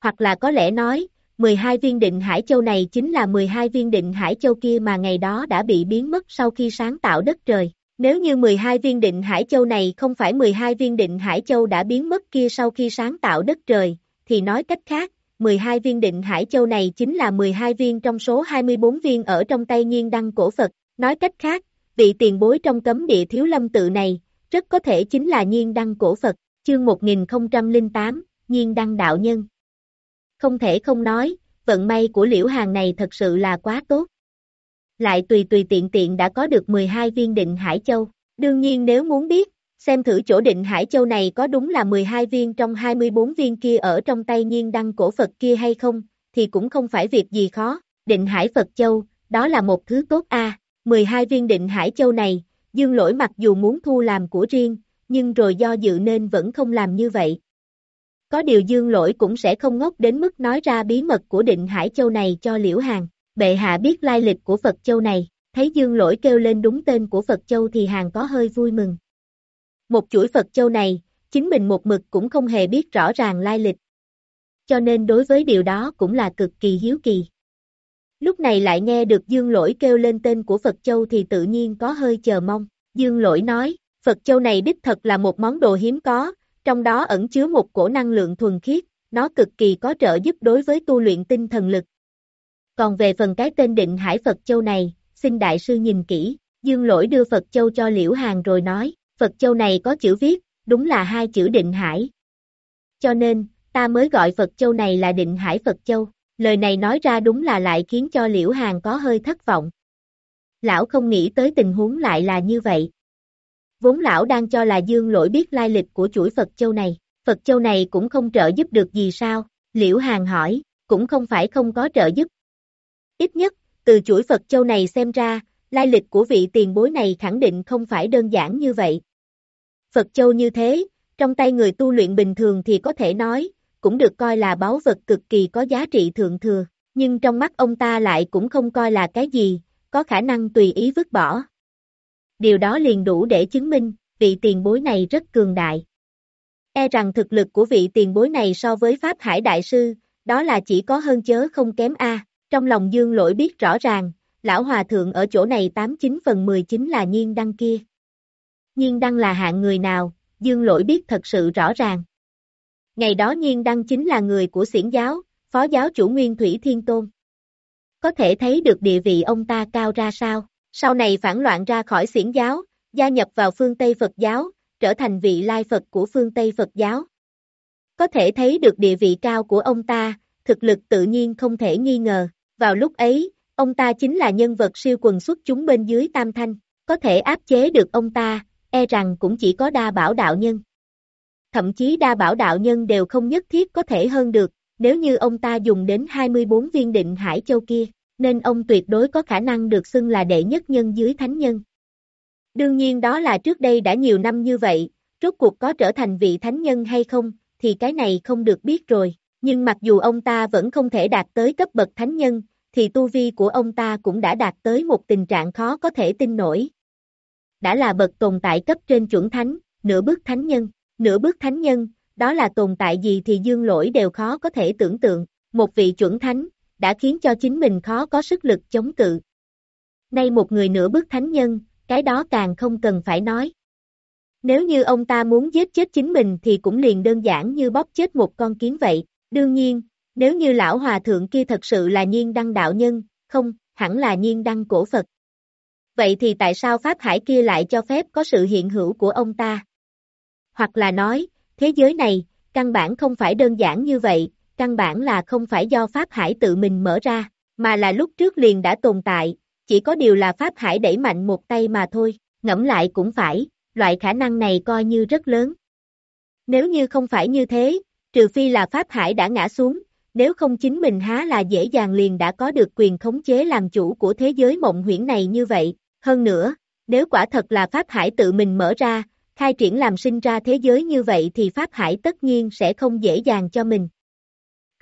Hoặc là có lẽ nói, 12 viên Định Hải Châu này chính là 12 viên Định Hải Châu kia mà ngày đó đã bị biến mất sau khi sáng tạo đất trời. Nếu như 12 viên định Hải Châu này không phải 12 viên định Hải Châu đã biến mất kia sau khi sáng tạo đất trời, thì nói cách khác, 12 viên định Hải Châu này chính là 12 viên trong số 24 viên ở trong tay nhiên đăng cổ Phật. Nói cách khác, vị tiền bối trong cấm địa thiếu lâm tự này, rất có thể chính là nhiên đăng cổ Phật, chương 1008, nhiên đăng đạo nhân. Không thể không nói, vận may của liễu hàng này thật sự là quá tốt lại tùy tùy tiện tiện đã có được 12 viên định Hải Châu. Đương nhiên nếu muốn biết, xem thử chỗ định Hải Châu này có đúng là 12 viên trong 24 viên kia ở trong tay nhiên đăng cổ Phật kia hay không, thì cũng không phải việc gì khó. Định Hải Phật Châu, đó là một thứ tốt a. 12 viên định Hải Châu này, Dương Lỗi mặc dù muốn thu làm của riêng, nhưng rồi do dự nên vẫn không làm như vậy. Có điều Dương Lỗi cũng sẽ không ngốc đến mức nói ra bí mật của định Hải Châu này cho Liễu Hàng. Bệ hạ biết lai lịch của Phật Châu này, thấy Dương Lỗi kêu lên đúng tên của Phật Châu thì hàng có hơi vui mừng. Một chuỗi Phật Châu này, chính mình một mực cũng không hề biết rõ ràng lai lịch. Cho nên đối với điều đó cũng là cực kỳ hiếu kỳ. Lúc này lại nghe được Dương Lỗi kêu lên tên của Phật Châu thì tự nhiên có hơi chờ mong. Dương Lỗi nói, Phật Châu này đích thật là một món đồ hiếm có, trong đó ẩn chứa một cổ năng lượng thuần khiết, nó cực kỳ có trợ giúp đối với tu luyện tinh thần lực, còn về phần cái tên định hải Phật Châu này, xin đại sư nhìn kỹ, dương lỗi đưa Phật Châu cho Liễu Hàng rồi nói, Phật Châu này có chữ viết, đúng là hai chữ định hải. Cho nên, ta mới gọi Phật Châu này là định hải Phật Châu, lời này nói ra đúng là lại khiến cho Liễu Hàn có hơi thất vọng. Lão không nghĩ tới tình huống lại là như vậy. Vốn lão đang cho là dương lỗi biết lai lịch của chuỗi Phật Châu này, Phật Châu này cũng không trợ giúp được gì sao, Liễu Hàn hỏi, cũng không phải không có trợ giúp, Ít nhất, từ chuỗi Phật Châu này xem ra, lai lịch của vị tiền bối này khẳng định không phải đơn giản như vậy. Phật Châu như thế, trong tay người tu luyện bình thường thì có thể nói, cũng được coi là báu vật cực kỳ có giá trị thượng thừa, nhưng trong mắt ông ta lại cũng không coi là cái gì, có khả năng tùy ý vứt bỏ. Điều đó liền đủ để chứng minh, vị tiền bối này rất cường đại. E rằng thực lực của vị tiền bối này so với Pháp Hải Đại Sư, đó là chỉ có hơn chớ không kém A. Trong lòng dương lỗi biết rõ ràng, lão hòa thượng ở chỗ này 89 phần 19 là nhiên đăng kia. Nhiên đăng là hạng người nào, dương lỗi biết thật sự rõ ràng. Ngày đó nhiên đăng chính là người của xiển giáo, phó giáo chủ Nguyên Thủy Thiên Tôn. Có thể thấy được địa vị ông ta cao ra sao, sau này phản loạn ra khỏi xiển giáo, gia nhập vào phương Tây Phật giáo, trở thành vị lai Phật của phương Tây Phật giáo. Có thể thấy được địa vị cao của ông ta, thực lực tự nhiên không thể nghi ngờ. Vào lúc ấy, ông ta chính là nhân vật siêu quần xuất chúng bên dưới tam thanh, có thể áp chế được ông ta, e rằng cũng chỉ có đa bảo đạo nhân. Thậm chí đa bảo đạo nhân đều không nhất thiết có thể hơn được, nếu như ông ta dùng đến 24 viên định hải châu kia, nên ông tuyệt đối có khả năng được xưng là đệ nhất nhân dưới thánh nhân. Đương nhiên đó là trước đây đã nhiều năm như vậy, rốt cuộc có trở thành vị thánh nhân hay không, thì cái này không được biết rồi. Nhưng mặc dù ông ta vẫn không thể đạt tới cấp bậc thánh nhân, thì tu vi của ông ta cũng đã đạt tới một tình trạng khó có thể tin nổi. Đã là bậc tồn tại cấp trên chuẩn thánh, nửa bước thánh nhân, nửa bước thánh nhân, đó là tồn tại gì thì dương lỗi đều khó có thể tưởng tượng, một vị chuẩn thánh, đã khiến cho chính mình khó có sức lực chống cự. Nay một người nửa bước thánh nhân, cái đó càng không cần phải nói. Nếu như ông ta muốn giết chết chính mình thì cũng liền đơn giản như bóp chết một con kiến vậy. Đương nhiên, nếu như lão hòa thượng kia thật sự là nhiên đăng đạo nhân, không, hẳn là nhiên đăng cổ Phật. Vậy thì tại sao Pháp Hải kia lại cho phép có sự hiện hữu của ông ta? Hoặc là nói, thế giới này, căn bản không phải đơn giản như vậy, căn bản là không phải do Pháp Hải tự mình mở ra, mà là lúc trước liền đã tồn tại, chỉ có điều là Pháp Hải đẩy mạnh một tay mà thôi, ngẫm lại cũng phải, loại khả năng này coi như rất lớn. Nếu như không phải như thế, trừ phi là Pháp Hải đã ngã xuống, nếu không chính mình há là dễ dàng liền đã có được quyền khống chế làm chủ của thế giới mộng huyễn này như vậy, hơn nữa, nếu quả thật là Pháp Hải tự mình mở ra, khai triển làm sinh ra thế giới như vậy thì Pháp Hải tất nhiên sẽ không dễ dàng cho mình.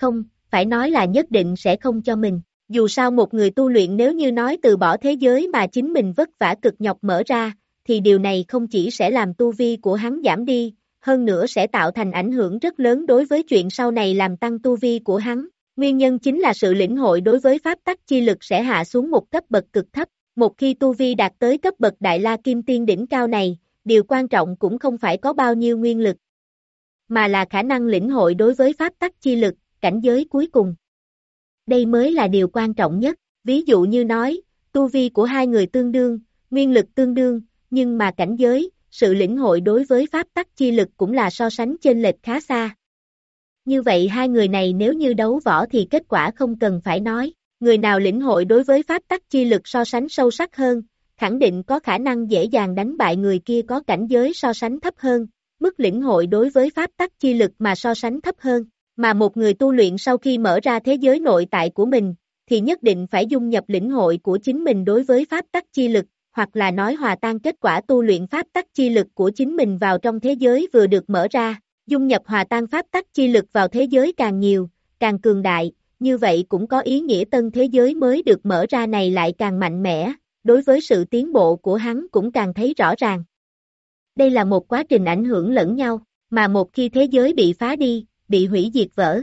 Không, phải nói là nhất định sẽ không cho mình. Dù sao một người tu luyện nếu như nói từ bỏ thế giới mà chính mình vất vả cực nhọc mở ra, thì điều này không chỉ sẽ làm tu vi của hắn giảm đi, hơn nữa sẽ tạo thành ảnh hưởng rất lớn đối với chuyện sau này làm tăng tu vi của hắn. Nguyên nhân chính là sự lĩnh hội đối với pháp tắc chi lực sẽ hạ xuống một cấp bậc cực thấp. Một khi tu vi đạt tới cấp bậc đại la kim tiên đỉnh cao này, điều quan trọng cũng không phải có bao nhiêu nguyên lực, mà là khả năng lĩnh hội đối với pháp tắc chi lực, cảnh giới cuối cùng. Đây mới là điều quan trọng nhất, ví dụ như nói, tu vi của hai người tương đương, nguyên lực tương đương, nhưng mà cảnh giới, sự lĩnh hội đối với pháp tắc chi lực cũng là so sánh trên lệch khá xa. Như vậy hai người này nếu như đấu võ thì kết quả không cần phải nói, người nào lĩnh hội đối với pháp tắc chi lực so sánh sâu sắc hơn, khẳng định có khả năng dễ dàng đánh bại người kia có cảnh giới so sánh thấp hơn, mức lĩnh hội đối với pháp tắc chi lực mà so sánh thấp hơn, mà một người tu luyện sau khi mở ra thế giới nội tại của mình, thì nhất định phải dung nhập lĩnh hội của chính mình đối với pháp tắc chi lực, hoặc là nói hòa tan kết quả tu luyện pháp tắc chi lực của chính mình vào trong thế giới vừa được mở ra, dung nhập hòa tan pháp tắc chi lực vào thế giới càng nhiều, càng cường đại, như vậy cũng có ý nghĩa tân thế giới mới được mở ra này lại càng mạnh mẽ, đối với sự tiến bộ của hắn cũng càng thấy rõ ràng. Đây là một quá trình ảnh hưởng lẫn nhau, mà một khi thế giới bị phá đi, bị hủy diệt vỡ.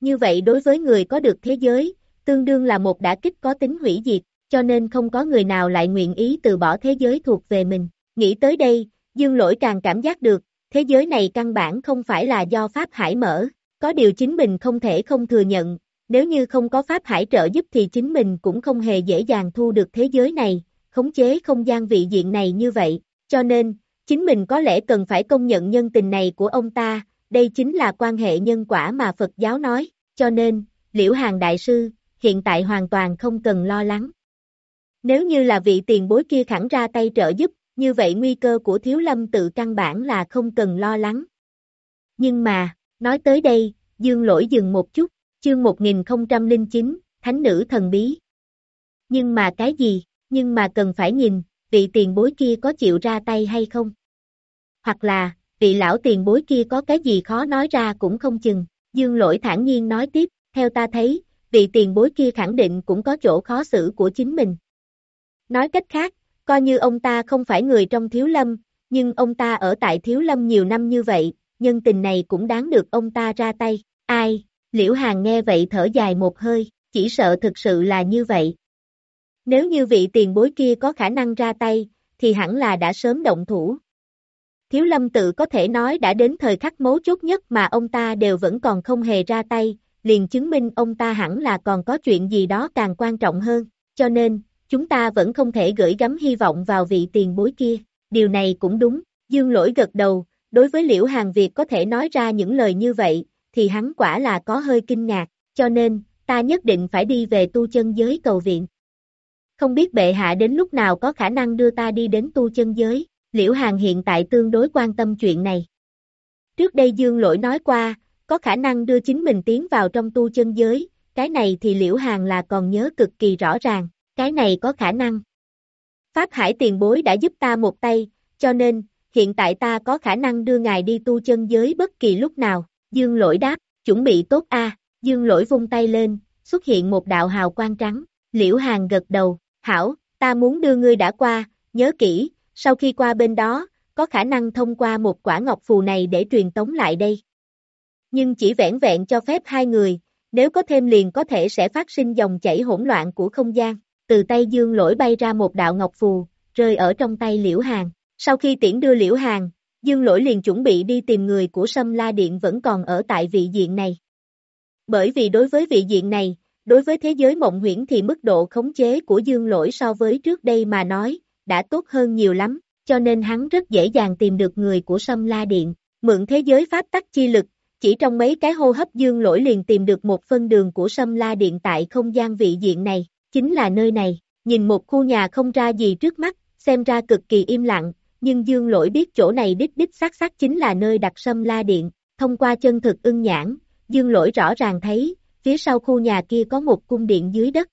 Như vậy đối với người có được thế giới, tương đương là một đả kích có tính hủy diệt, cho nên không có người nào lại nguyện ý từ bỏ thế giới thuộc về mình. Nghĩ tới đây, Dương Lỗi càng cảm giác được, thế giới này căn bản không phải là do Pháp Hải mở, có điều chính mình không thể không thừa nhận, nếu như không có Pháp Hải trợ giúp thì chính mình cũng không hề dễ dàng thu được thế giới này, khống chế không gian vị diện này như vậy, cho nên, chính mình có lẽ cần phải công nhận nhân tình này của ông ta, đây chính là quan hệ nhân quả mà Phật giáo nói, cho nên, Liễu Hàng Đại Sư, hiện tại hoàn toàn không cần lo lắng. Nếu như là vị tiền bối kia khẳng ra tay trợ giúp, như vậy nguy cơ của Thiếu Lâm tự căn bản là không cần lo lắng. Nhưng mà, nói tới đây, Dương Lỗi dừng một chút, chương 1009, Thánh nữ thần bí. Nhưng mà cái gì, nhưng mà cần phải nhìn, vị tiền bối kia có chịu ra tay hay không? Hoặc là, vị lão tiền bối kia có cái gì khó nói ra cũng không chừng. Dương lỗi thản nhiên nói tiếp, theo ta thấy, vị tiền bối kia khẳng định cũng có chỗ khó xử của chính mình. Nói cách khác, coi như ông ta không phải người trong thiếu lâm, nhưng ông ta ở tại thiếu lâm nhiều năm như vậy, nhân tình này cũng đáng được ông ta ra tay. Ai? Liễu Hàng nghe vậy thở dài một hơi, chỉ sợ thực sự là như vậy. Nếu như vị tiền bối kia có khả năng ra tay, thì hẳn là đã sớm động thủ. Thiếu lâm tự có thể nói đã đến thời khắc mấu chốt nhất mà ông ta đều vẫn còn không hề ra tay, liền chứng minh ông ta hẳn là còn có chuyện gì đó càng quan trọng hơn, cho nên, chúng ta vẫn không thể gửi gắm hy vọng vào vị tiền bối kia, điều này cũng đúng, dương lỗi gật đầu, đối với liễu hàng Việt có thể nói ra những lời như vậy, thì hắn quả là có hơi kinh ngạc, cho nên, ta nhất định phải đi về tu chân giới cầu viện. Không biết bệ hạ đến lúc nào có khả năng đưa ta đi đến tu chân giới, Liễu Hàng hiện tại tương đối quan tâm chuyện này. Trước đây Dương Lỗi nói qua, có khả năng đưa chính mình tiến vào trong tu chân giới, cái này thì Liễu Hàng là còn nhớ cực kỳ rõ ràng, cái này có khả năng. Pháp Hải tiền bối đã giúp ta một tay, cho nên, hiện tại ta có khả năng đưa ngài đi tu chân giới bất kỳ lúc nào, Dương Lỗi đáp, chuẩn bị tốt a Dương Lỗi vung tay lên, xuất hiện một đạo hào quang trắng, Liễu Hàng gật đầu, hảo, ta muốn đưa ngươi đã qua, nhớ kỹ, sau khi qua bên đó, có khả năng thông qua một quả ngọc phù này để truyền tống lại đây. Nhưng chỉ vẻn vẹn cho phép hai người, nếu có thêm liền có thể sẽ phát sinh dòng chảy hỗn loạn của không gian. Từ tay dương lỗi bay ra một đạo ngọc phù, rơi ở trong tay Liễu Hàng. Sau khi tiễn đưa Liễu Hàng, Dương Lỗi liền chuẩn bị đi tìm người của Sâm La Điện vẫn còn ở tại vị diện này. Bởi vì đối với vị diện này, đối với thế giới mộng huyễn thì mức độ khống chế của Dương Lỗi so với trước đây mà nói, đã tốt hơn nhiều lắm, cho nên hắn rất dễ dàng tìm được người của Sâm La Điện, mượn thế giới pháp tắc chi lực, chỉ trong mấy cái hô hấp Dương Lỗi liền tìm được một phân đường của Sâm La Điện tại không gian vị diện này, chính là nơi này, nhìn một khu nhà không ra gì trước mắt, xem ra cực kỳ im lặng, nhưng Dương Lỗi biết chỗ này đích đích xác xác chính là nơi đặt Sâm La Điện, thông qua chân thực ưng nhãn, Dương Lỗi rõ ràng thấy, phía sau khu nhà kia có một cung điện dưới đất.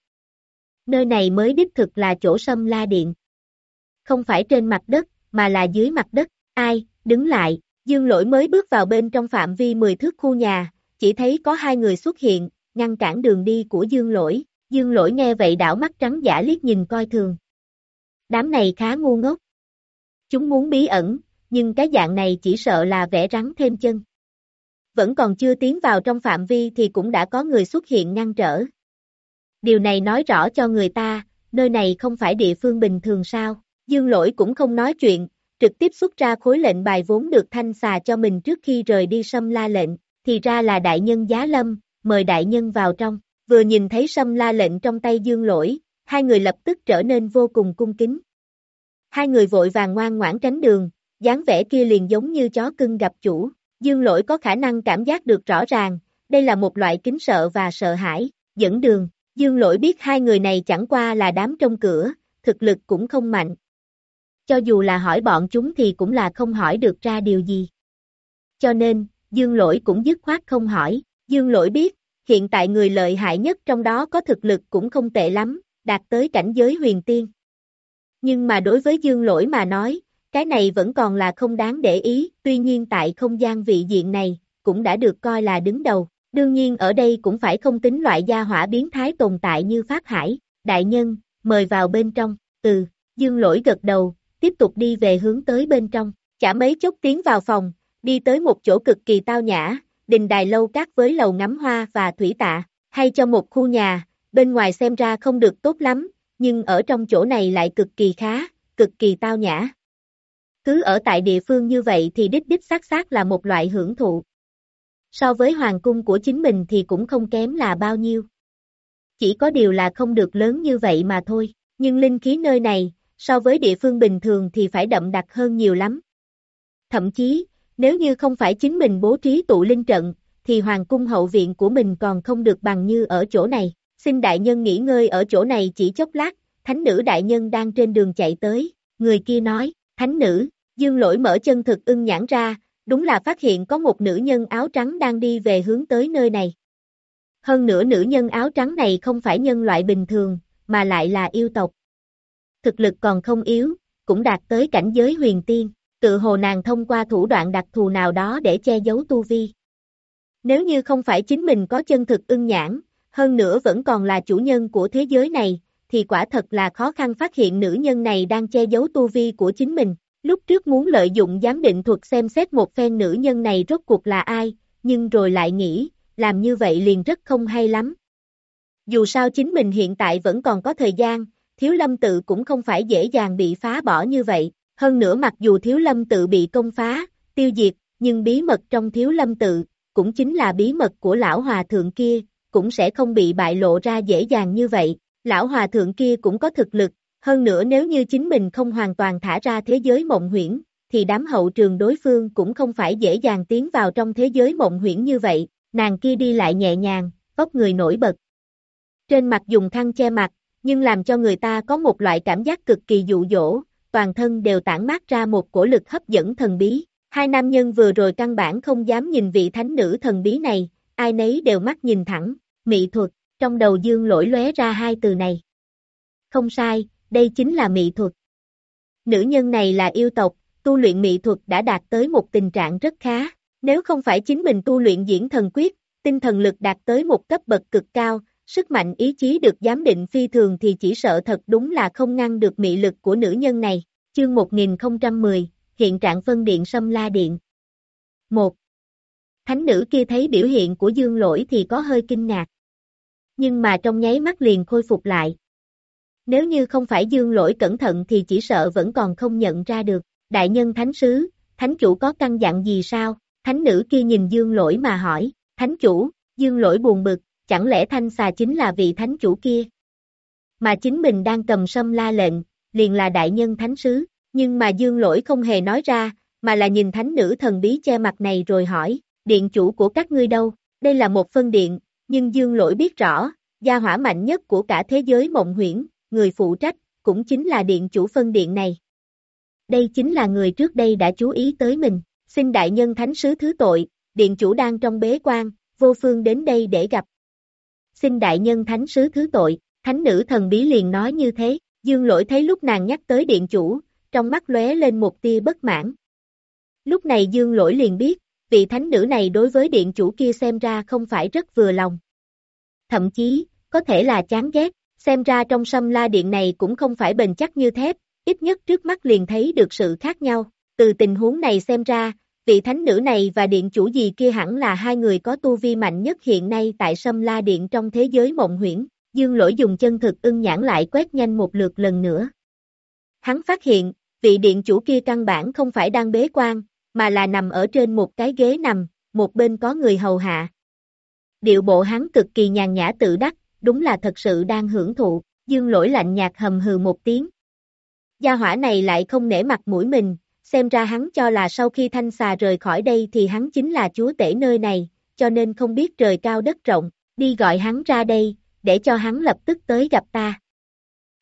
Nơi này mới đích thực là chỗ Sâm La Điện. Không phải trên mặt đất, mà là dưới mặt đất, ai, đứng lại, Dương Lỗi mới bước vào bên trong phạm vi 10 thước khu nhà, chỉ thấy có hai người xuất hiện, ngăn cản đường đi của Dương Lỗi, Dương Lỗi nghe vậy đảo mắt trắng giả liếc nhìn coi thường. Đám này khá ngu ngốc. Chúng muốn bí ẩn, nhưng cái dạng này chỉ sợ là vẽ rắn thêm chân. Vẫn còn chưa tiến vào trong phạm vi thì cũng đã có người xuất hiện ngăn trở. Điều này nói rõ cho người ta, nơi này không phải địa phương bình thường sao. Dương lỗi cũng không nói chuyện, trực tiếp xuất ra khối lệnh bài vốn được thanh xà cho mình trước khi rời đi xâm la lệnh, thì ra là đại nhân giá lâm, mời đại nhân vào trong. Vừa nhìn thấy xâm la lệnh trong tay dương lỗi, hai người lập tức trở nên vô cùng cung kính. Hai người vội vàng ngoan ngoãn tránh đường, dáng vẻ kia liền giống như chó cưng gặp chủ. Dương lỗi có khả năng cảm giác được rõ ràng, đây là một loại kính sợ và sợ hãi, dẫn đường. Dương lỗi biết hai người này chẳng qua là đám trong cửa, thực lực cũng không mạnh. Cho dù là hỏi bọn chúng thì cũng là không hỏi được ra điều gì. Cho nên, Dương lỗi cũng dứt khoát không hỏi. Dương lỗi biết, hiện tại người lợi hại nhất trong đó có thực lực cũng không tệ lắm, đạt tới cảnh giới huyền tiên. Nhưng mà đối với dương lỗi mà nói, cái này vẫn còn là không đáng để ý, tuy nhiên tại không gian vị diện này, cũng đã được coi là đứng đầu. Đương nhiên ở đây cũng phải không tính loại gia hỏa biến thái tồn tại như Pháp Hải, đại nhân, mời vào bên trong, ừ, dương lỗi gật đầu, tiếp tục đi về hướng tới bên trong, chả mấy chốc tiến vào phòng, đi tới một chỗ cực kỳ tao nhã, đình đài lâu cát với lầu ngắm hoa và thủy tạ, hay cho một khu nhà, bên ngoài xem ra không được tốt lắm, nhưng ở trong chỗ này lại cực kỳ khá, cực kỳ tao nhã. Cứ ở tại địa phương như vậy thì đích đích xác xác là một loại hưởng thụ. So với hoàng cung của chính mình thì cũng không kém là bao nhiêu. Chỉ có điều là không được lớn như vậy mà thôi, nhưng linh khí nơi này, so với địa phương bình thường thì phải đậm đặc hơn nhiều lắm. Thậm chí, nếu như không phải chính mình bố trí tụ linh trận, thì hoàng cung hậu viện của mình còn không được bằng như ở chỗ này. Xin đại nhân nghỉ ngơi ở chỗ này chỉ chốc lát, thánh nữ đại nhân đang trên đường chạy tới, người kia nói, thánh nữ, dương lỗi mở chân thực ưng nhãn ra, đúng là phát hiện có một nữ nhân áo trắng đang đi về hướng tới nơi này. Hơn nữa nữ nhân áo trắng này không phải nhân loại bình thường, mà lại là yêu tộc. Thực lực còn không yếu, cũng đạt tới cảnh giới huyền tiên, tự hồ nàng thông qua thủ đoạn đặc thù nào đó để che giấu tu vi. Nếu như không phải chính mình có chân thực ưng nhãn, hơn nữa vẫn còn là chủ nhân của thế giới này, thì quả thật là khó khăn phát hiện nữ nhân này đang che giấu tu vi của chính mình. Lúc trước muốn lợi dụng giám định thuật xem xét một phen nữ nhân này rốt cuộc là ai, nhưng rồi lại nghĩ, làm như vậy liền rất không hay lắm. Dù sao chính mình hiện tại vẫn còn có thời gian, thiếu lâm tự cũng không phải dễ dàng bị phá bỏ như vậy. Hơn nữa mặc dù thiếu lâm tự bị công phá, tiêu diệt, nhưng bí mật trong thiếu lâm tự, cũng chính là bí mật của lão hòa thượng kia, cũng sẽ không bị bại lộ ra dễ dàng như vậy. Lão hòa thượng kia cũng có thực lực, hơn nữa nếu như chính mình không hoàn toàn thả ra thế giới mộng huyễn, thì đám hậu trường đối phương cũng không phải dễ dàng tiến vào trong thế giới mộng huyễn như vậy, nàng kia đi lại nhẹ nhàng, vóc người nổi bật. Trên mặt dùng khăn che mặt, nhưng làm cho người ta có một loại cảm giác cực kỳ dụ dỗ, toàn thân đều tản mát ra một cổ lực hấp dẫn thần bí. Hai nam nhân vừa rồi căn bản không dám nhìn vị thánh nữ thần bí này, ai nấy đều mắt nhìn thẳng, mỹ thuật, trong đầu dương lỗi lóe ra hai từ này. Không sai, đây chính là mỹ thuật. Nữ nhân này là yêu tộc, tu luyện mỹ thuật đã đạt tới một tình trạng rất khá, nếu không phải chính mình tu luyện diễn thần quyết, tinh thần lực đạt tới một cấp bậc cực cao, sức mạnh ý chí được giám định phi thường thì chỉ sợ thật đúng là không ngăn được mị lực của nữ nhân này. Chương 1010, Hiện trạng phân điện Sâm La Điện 1. Thánh nữ kia thấy biểu hiện của dương lỗi thì có hơi kinh ngạc. Nhưng mà trong nháy mắt liền khôi phục lại. Nếu như không phải dương lỗi cẩn thận thì chỉ sợ vẫn còn không nhận ra được. Đại nhân thánh sứ, thánh chủ có căn dặn gì sao? Thánh nữ kia nhìn dương lỗi mà hỏi, thánh chủ, dương lỗi buồn bực, chẳng lẽ thanh xà chính là vị thánh chủ kia? Mà chính mình đang cầm sâm la lệnh, liền là đại nhân thánh sứ, nhưng mà dương lỗi không hề nói ra, mà là nhìn thánh nữ thần bí che mặt này rồi hỏi, điện chủ của các ngươi đâu? Đây là một phân điện, nhưng dương lỗi biết rõ, gia hỏa mạnh nhất của cả thế giới mộng huyễn, người phụ trách, cũng chính là điện chủ phân điện này. Đây chính là người trước đây đã chú ý tới mình, xin đại nhân thánh sứ thứ tội, điện chủ đang trong bế quan, vô phương đến đây để gặp. Xin đại nhân thánh sứ thứ tội, thánh nữ thần bí liền nói như thế, dương lỗi thấy lúc nàng nhắc tới điện chủ, trong mắt lóe lên một tia bất mãn. Lúc này dương lỗi liền biết, vị thánh nữ này đối với điện chủ kia xem ra không phải rất vừa lòng. Thậm chí, có thể là chán ghét, xem ra trong sâm la điện này cũng không phải bền chắc như thép, ít nhất trước mắt liền thấy được sự khác nhau. Từ tình huống này xem ra, vị thánh nữ này và điện chủ gì kia hẳn là hai người có tu vi mạnh nhất hiện nay tại sâm la điện trong thế giới mộng huyễn. Dương lỗi dùng chân thực ưng nhãn lại quét nhanh một lượt lần nữa. Hắn phát hiện, vị điện chủ kia căn bản không phải đang bế quan, mà là nằm ở trên một cái ghế nằm, một bên có người hầu hạ. Điệu bộ hắn cực kỳ nhàn nhã tự đắc, đúng là thật sự đang hưởng thụ, dương lỗi lạnh nhạt hầm hừ một tiếng. Gia hỏa này lại không nể mặt mũi mình, xem ra hắn cho là sau khi thanh xà rời khỏi đây thì hắn chính là chúa tể nơi này, cho nên không biết trời cao đất rộng, đi gọi hắn ra đây, để cho hắn lập tức tới gặp ta.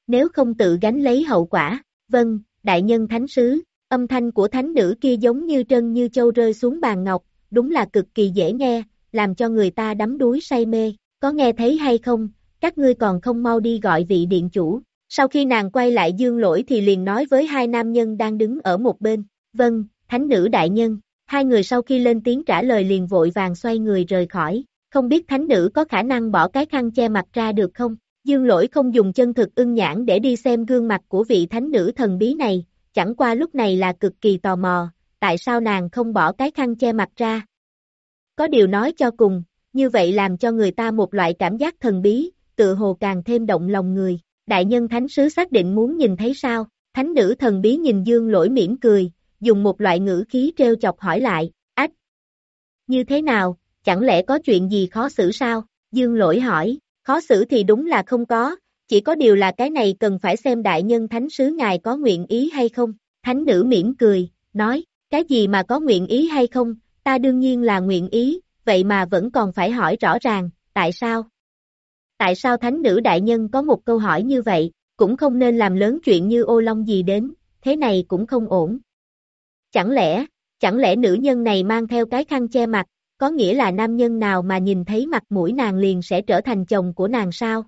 Nếu không tự gánh lấy hậu quả, vâng, đại nhân thánh sứ, âm thanh của thánh nữ kia giống như trân như châu rơi xuống bàn ngọc, đúng là cực kỳ dễ nghe, làm cho người ta đắm đuối say mê, có nghe thấy hay không, các ngươi còn không mau đi gọi vị điện chủ. Sau khi nàng quay lại dương lỗi thì liền nói với hai nam nhân đang đứng ở một bên, vâng, thánh nữ đại nhân, hai người sau khi lên tiếng trả lời liền vội vàng xoay người rời khỏi, không biết thánh nữ có khả năng bỏ cái khăn che mặt ra được không? Dương lỗi không dùng chân thực ưng nhãn để đi xem gương mặt của vị thánh nữ thần bí này, chẳng qua lúc này là cực kỳ tò mò, tại sao nàng không bỏ cái khăn che mặt ra? Có điều nói cho cùng, như vậy làm cho người ta một loại cảm giác thần bí, tự hồ càng thêm động lòng người. Đại nhân thánh sứ xác định muốn nhìn thấy sao, thánh nữ thần bí nhìn dương lỗi mỉm cười, dùng một loại ngữ khí treo chọc hỏi lại, ách. Như thế nào, chẳng lẽ có chuyện gì khó xử sao? Dương lỗi hỏi, khó xử thì đúng là không có, chỉ có điều là cái này cần phải xem đại nhân thánh sứ ngài có nguyện ý hay không. Thánh nữ mỉm cười, nói, cái gì mà có nguyện ý hay không, ta đương nhiên là nguyện ý, vậy mà vẫn còn phải hỏi rõ ràng, tại sao? Tại sao thánh nữ đại nhân có một câu hỏi như vậy, cũng không nên làm lớn chuyện như ô long gì đến, thế này cũng không ổn. Chẳng lẽ, chẳng lẽ nữ nhân này mang theo cái khăn che mặt, có nghĩa là nam nhân nào mà nhìn thấy mặt mũi nàng liền sẽ trở thành chồng của nàng sao?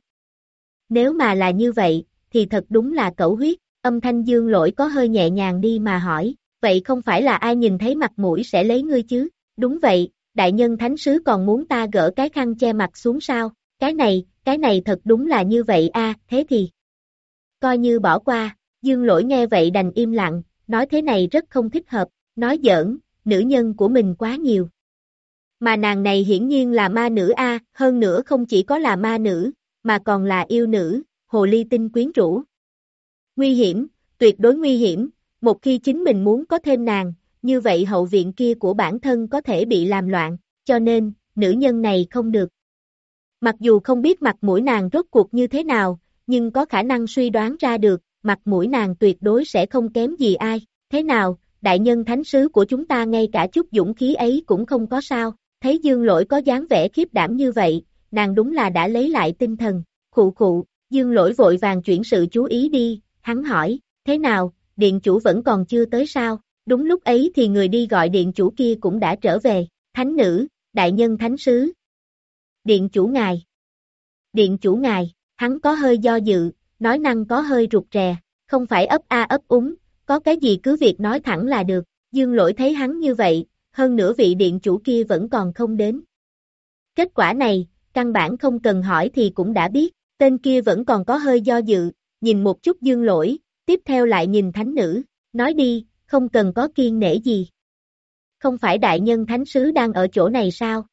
Nếu mà là như vậy, thì thật đúng là cẩu huyết, âm thanh dương lỗi có hơi nhẹ nhàng đi mà hỏi, vậy không phải là ai nhìn thấy mặt mũi sẽ lấy ngươi chứ? Đúng vậy, đại nhân thánh sứ còn muốn ta gỡ cái khăn che mặt xuống sao? Cái này, cái này thật đúng là như vậy a thế thì. Coi như bỏ qua, dương lỗi nghe vậy đành im lặng, nói thế này rất không thích hợp, nói giỡn, nữ nhân của mình quá nhiều. Mà nàng này hiển nhiên là ma nữ A, hơn nữa không chỉ có là ma nữ, mà còn là yêu nữ, hồ ly tinh quyến rũ. Nguy hiểm, tuyệt đối nguy hiểm, một khi chính mình muốn có thêm nàng, như vậy hậu viện kia của bản thân có thể bị làm loạn, cho nên, nữ nhân này không được. Mặc dù không biết mặt mũi nàng rốt cuộc như thế nào, nhưng có khả năng suy đoán ra được, mặt mũi nàng tuyệt đối sẽ không kém gì ai. Thế nào, đại nhân thánh sứ của chúng ta ngay cả chút dũng khí ấy cũng không có sao. Thấy dương lỗi có dáng vẻ khiếp đảm như vậy, nàng đúng là đã lấy lại tinh thần. Khụ khụ, dương lỗi vội vàng chuyển sự chú ý đi, hắn hỏi, thế nào, điện chủ vẫn còn chưa tới sao? Đúng lúc ấy thì người đi gọi điện chủ kia cũng đã trở về, thánh nữ, đại nhân thánh sứ, Điện chủ ngài. Điện chủ ngài, hắn có hơi do dự, nói năng có hơi rụt rè, không phải ấp a ấp úng, có cái gì cứ việc nói thẳng là được, dương lỗi thấy hắn như vậy, hơn nữa vị điện chủ kia vẫn còn không đến. Kết quả này, căn bản không cần hỏi thì cũng đã biết, tên kia vẫn còn có hơi do dự, nhìn một chút dương lỗi, tiếp theo lại nhìn thánh nữ, nói đi, không cần có kiên nể gì. Không phải đại nhân thánh sứ đang ở chỗ này sao?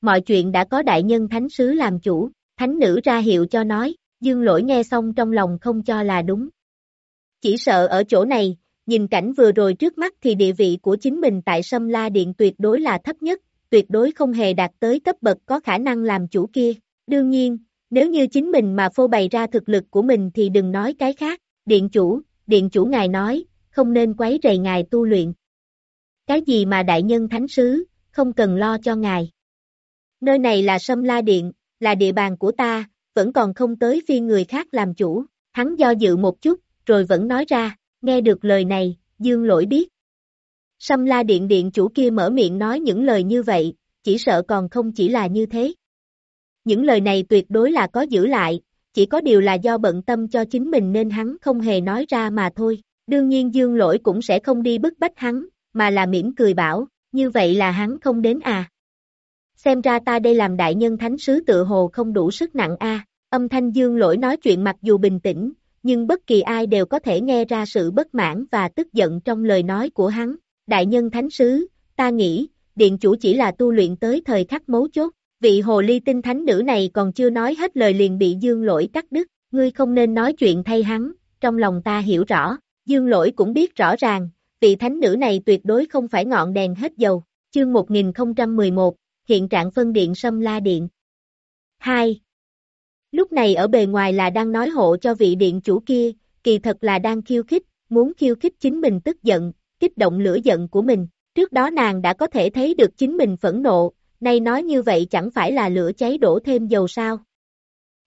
mọi chuyện đã có đại nhân thánh sứ làm chủ, thánh nữ ra hiệu cho nói, Dương lỗi nghe xong trong lòng không cho là đúng. Chỉ sợ ở chỗ này, nhìn cảnh vừa rồi trước mắt thì địa vị của chính mình tại Sâm La Điện tuyệt đối là thấp nhất, tuyệt đối không hề đạt tới cấp bậc có khả năng làm chủ kia. Đương nhiên, nếu như chính mình mà phô bày ra thực lực của mình thì đừng nói cái khác. Điện chủ, điện chủ ngài nói, không nên quấy rầy ngài tu luyện. Cái gì mà đại nhân thánh sứ, không cần lo cho ngài. Nơi này là Sâm La Điện, là địa bàn của ta, vẫn còn không tới phiên người khác làm chủ. Hắn do dự một chút, rồi vẫn nói ra, nghe được lời này, Dương lỗi biết. Sâm La Điện Điện chủ kia mở miệng nói những lời như vậy, chỉ sợ còn không chỉ là như thế. Những lời này tuyệt đối là có giữ lại, chỉ có điều là do bận tâm cho chính mình nên hắn không hề nói ra mà thôi. Đương nhiên Dương lỗi cũng sẽ không đi bức bách hắn, mà là mỉm cười bảo, như vậy là hắn không đến à. Xem ra ta đây làm đại nhân thánh sứ tự hồ không đủ sức nặng a. Âm thanh Dương lỗi nói chuyện mặc dù bình tĩnh, nhưng bất kỳ ai đều có thể nghe ra sự bất mãn và tức giận trong lời nói của hắn. Đại nhân thánh sứ, ta nghĩ, điện chủ chỉ là tu luyện tới thời khắc mấu chốt, vị hồ ly tinh thánh nữ này còn chưa nói hết lời liền bị dương lỗi cắt đứt, ngươi không nên nói chuyện thay hắn, trong lòng ta hiểu rõ, dương lỗi cũng biết rõ ràng, vị thánh nữ này tuyệt đối không phải ngọn đèn hết dầu, chương 1011, hiện trạng phân điện sâm la điện. 2. Lúc này ở bề ngoài là đang nói hộ cho vị điện chủ kia, kỳ thật là đang khiêu khích, muốn khiêu khích chính mình tức giận, kích động lửa giận của mình. Trước đó nàng đã có thể thấy được chính mình phẫn nộ, nay nói như vậy chẳng phải là lửa cháy đổ thêm dầu sao.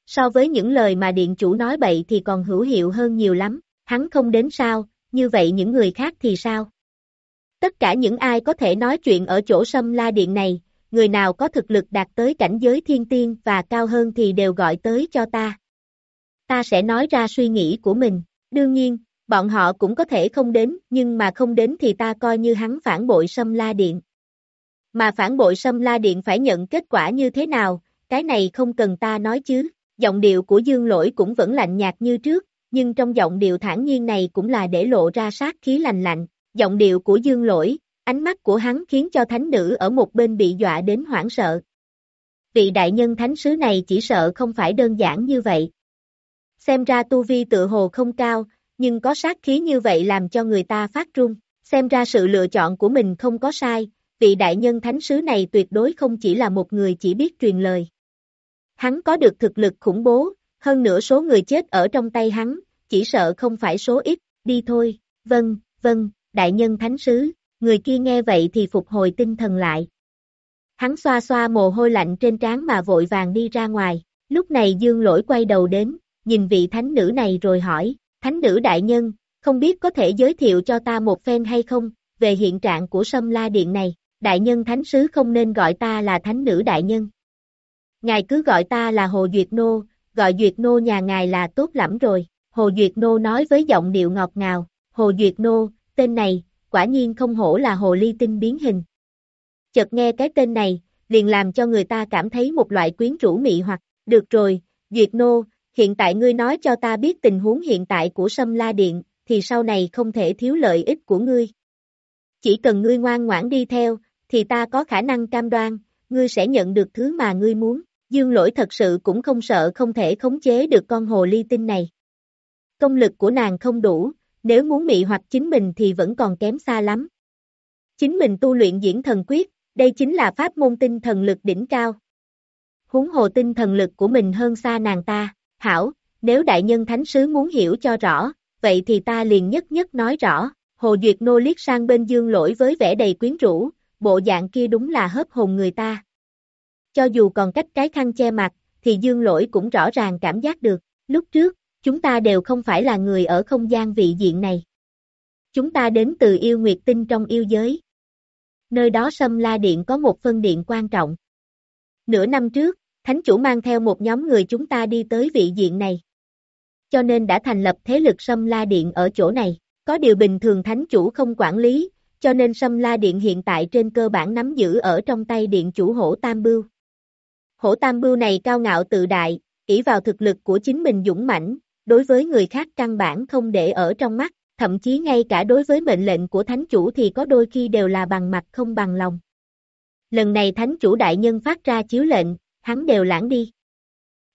So với những lời mà điện chủ nói bậy thì còn hữu hiệu hơn nhiều lắm, hắn không đến sao, như vậy những người khác thì sao? Tất cả những ai có thể nói chuyện ở chỗ sâm la điện này, người nào có thực lực đạt tới cảnh giới thiên tiên và cao hơn thì đều gọi tới cho ta. Ta sẽ nói ra suy nghĩ của mình, đương nhiên, bọn họ cũng có thể không đến, nhưng mà không đến thì ta coi như hắn phản bội Sâm La Điện. Mà phản bội Sâm La Điện phải nhận kết quả như thế nào, cái này không cần ta nói chứ. Giọng điệu của Dương Lỗi cũng vẫn lạnh nhạt như trước, nhưng trong giọng điệu thản nhiên này cũng là để lộ ra sát khí lành lạnh. Giọng điệu của Dương Lỗi, ánh mắt của hắn khiến cho thánh nữ ở một bên bị dọa đến hoảng sợ. Vị đại nhân thánh sứ này chỉ sợ không phải đơn giản như vậy. Xem ra tu vi tự hồ không cao, nhưng có sát khí như vậy làm cho người ta phát run, xem ra sự lựa chọn của mình không có sai, vị đại nhân thánh sứ này tuyệt đối không chỉ là một người chỉ biết truyền lời. Hắn có được thực lực khủng bố, hơn nữa số người chết ở trong tay hắn, chỉ sợ không phải số ít, đi thôi, vâng, vâng, đại nhân thánh sứ, người kia nghe vậy thì phục hồi tinh thần lại. Hắn xoa xoa mồ hôi lạnh trên trán mà vội vàng đi ra ngoài, lúc này dương lỗi quay đầu đến, nhìn vị thánh nữ này rồi hỏi, Thánh nữ đại nhân, không biết có thể giới thiệu cho ta một phen hay không, về hiện trạng của sâm la điện này, đại nhân thánh sứ không nên gọi ta là thánh nữ đại nhân. Ngài cứ gọi ta là Hồ Duyệt Nô, gọi Duyệt Nô nhà ngài là tốt lắm rồi, Hồ Duyệt Nô nói với giọng điệu ngọt ngào, Hồ Duyệt Nô, tên này, quả nhiên không hổ là hồ ly tinh biến hình. Chợt nghe cái tên này, liền làm cho người ta cảm thấy một loại quyến rũ mị hoặc, được rồi, Duyệt Nô, hiện tại ngươi nói cho ta biết tình huống hiện tại của Sâm La Điện, thì sau này không thể thiếu lợi ích của ngươi. Chỉ cần ngươi ngoan ngoãn đi theo, thì ta có khả năng cam đoan, ngươi sẽ nhận được thứ mà ngươi muốn. Dương lỗi thật sự cũng không sợ không thể khống chế được con hồ ly tinh này. Công lực của nàng không đủ, nếu muốn mị hoặc chính mình thì vẫn còn kém xa lắm. Chính mình tu luyện diễn thần quyết, đây chính là pháp môn tinh thần lực đỉnh cao. Huống hồ tinh thần lực của mình hơn xa nàng ta. Hảo, nếu đại nhân thánh sứ muốn hiểu cho rõ, vậy thì ta liền nhất nhất nói rõ. Hồ Duyệt Nô liếc sang bên dương lỗi với vẻ đầy quyến rũ, bộ dạng kia đúng là hớp hồn người ta. Cho dù còn cách cái khăn che mặt, thì dương lỗi cũng rõ ràng cảm giác được, lúc trước, chúng ta đều không phải là người ở không gian vị diện này. Chúng ta đến từ yêu nguyệt tinh trong yêu giới. Nơi đó Sâm La Điện có một phân điện quan trọng. Nửa năm trước, Thánh chủ mang theo một nhóm người chúng ta đi tới vị diện này. Cho nên đã thành lập thế lực Sâm La Điện ở chỗ này. Có điều bình thường thánh chủ không quản lý, cho nên Sâm La Điện hiện tại trên cơ bản nắm giữ ở trong tay điện chủ Hổ Tam Bưu. Hổ Tam Bưu này cao ngạo tự đại, ỷ vào thực lực của chính mình dũng mãnh, đối với người khác căn bản không để ở trong mắt, thậm chí ngay cả đối với mệnh lệnh của thánh chủ thì có đôi khi đều là bằng mặt không bằng lòng. Lần này thánh chủ đại nhân phát ra chiếu lệnh, hắn đều lãng đi.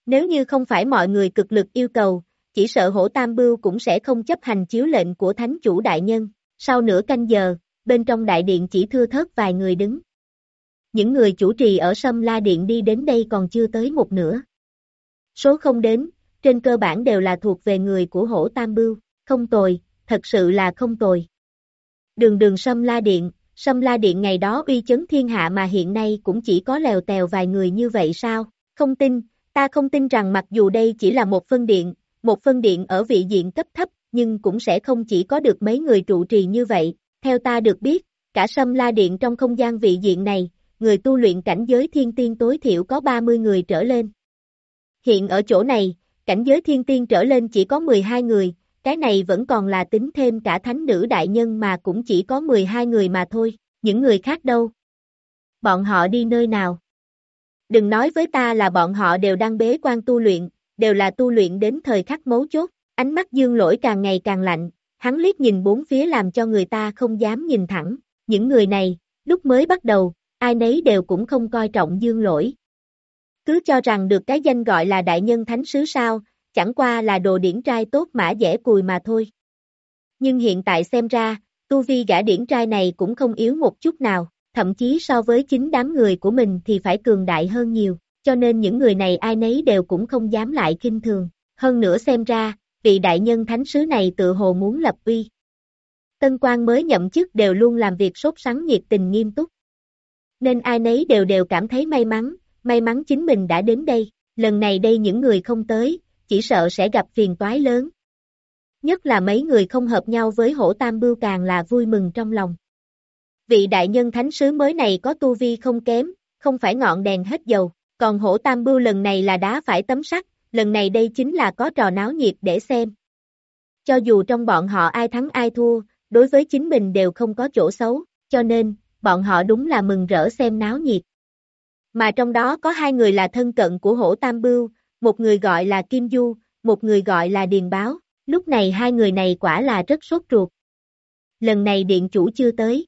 Nếu như không phải mọi người cực lực yêu cầu, chỉ sợ hổ tam bưu cũng sẽ không chấp hành chiếu lệnh của thánh chủ đại nhân. Sau nửa canh giờ, bên trong đại điện chỉ thưa thớt vài người đứng. Những người chủ trì ở Sâm La Điện đi đến đây còn chưa tới một nửa. Số không đến, trên cơ bản đều là thuộc về người của hổ tam bưu, không tồi, thật sự là không tồi. Đường đường Sâm La Điện, Sâm La Điện ngày đó uy chấn thiên hạ mà hiện nay cũng chỉ có lèo tèo vài người như vậy sao, không tin, ta không tin rằng mặc dù đây chỉ là một phân điện, một phân điện ở vị diện cấp thấp, nhưng cũng sẽ không chỉ có được mấy người trụ trì như vậy, theo ta được biết, cả Sâm La Điện trong không gian vị diện này, người tu luyện cảnh giới thiên tiên tối thiểu có 30 người trở lên. Hiện ở chỗ này, cảnh giới thiên tiên trở lên chỉ có 12 người, cái này vẫn còn là tính thêm cả thánh nữ đại nhân mà cũng chỉ có 12 người mà thôi, những người khác đâu? Bọn họ đi nơi nào? Đừng nói với ta là bọn họ đều đang bế quan tu luyện, đều là tu luyện đến thời khắc mấu chốt, ánh mắt dương lỗi càng ngày càng lạnh, hắn liếc nhìn bốn phía làm cho người ta không dám nhìn thẳng, những người này, lúc mới bắt đầu, ai nấy đều cũng không coi trọng dương lỗi. Cứ cho rằng được cái danh gọi là đại nhân thánh sứ sao, chẳng qua là đồ điển trai tốt mã dẻ cùi mà thôi. Nhưng hiện tại xem ra, tu vi gã điển trai này cũng không yếu một chút nào, thậm chí so với chính đám người của mình thì phải cường đại hơn nhiều, cho nên những người này ai nấy đều cũng không dám lại kinh thường. Hơn nữa xem ra, vị đại nhân thánh sứ này tự hồ muốn lập uy. Tân quan mới nhậm chức đều luôn làm việc sốt sắng nhiệt tình nghiêm túc. Nên ai nấy đều đều cảm thấy may mắn, may mắn chính mình đã đến đây, lần này đây những người không tới, chỉ sợ sẽ gặp phiền toái lớn. Nhất là mấy người không hợp nhau với hổ tam bưu càng là vui mừng trong lòng. Vị đại nhân thánh sứ mới này có tu vi không kém, không phải ngọn đèn hết dầu, còn hổ tam bưu lần này là đá phải tấm sắt, lần này đây chính là có trò náo nhiệt để xem. Cho dù trong bọn họ ai thắng ai thua, đối với chính mình đều không có chỗ xấu, cho nên, bọn họ đúng là mừng rỡ xem náo nhiệt. Mà trong đó có hai người là thân cận của hổ tam bưu, một người gọi là Kim Du, một người gọi là Điền Báo, lúc này hai người này quả là rất sốt ruột. Lần này điện chủ chưa tới.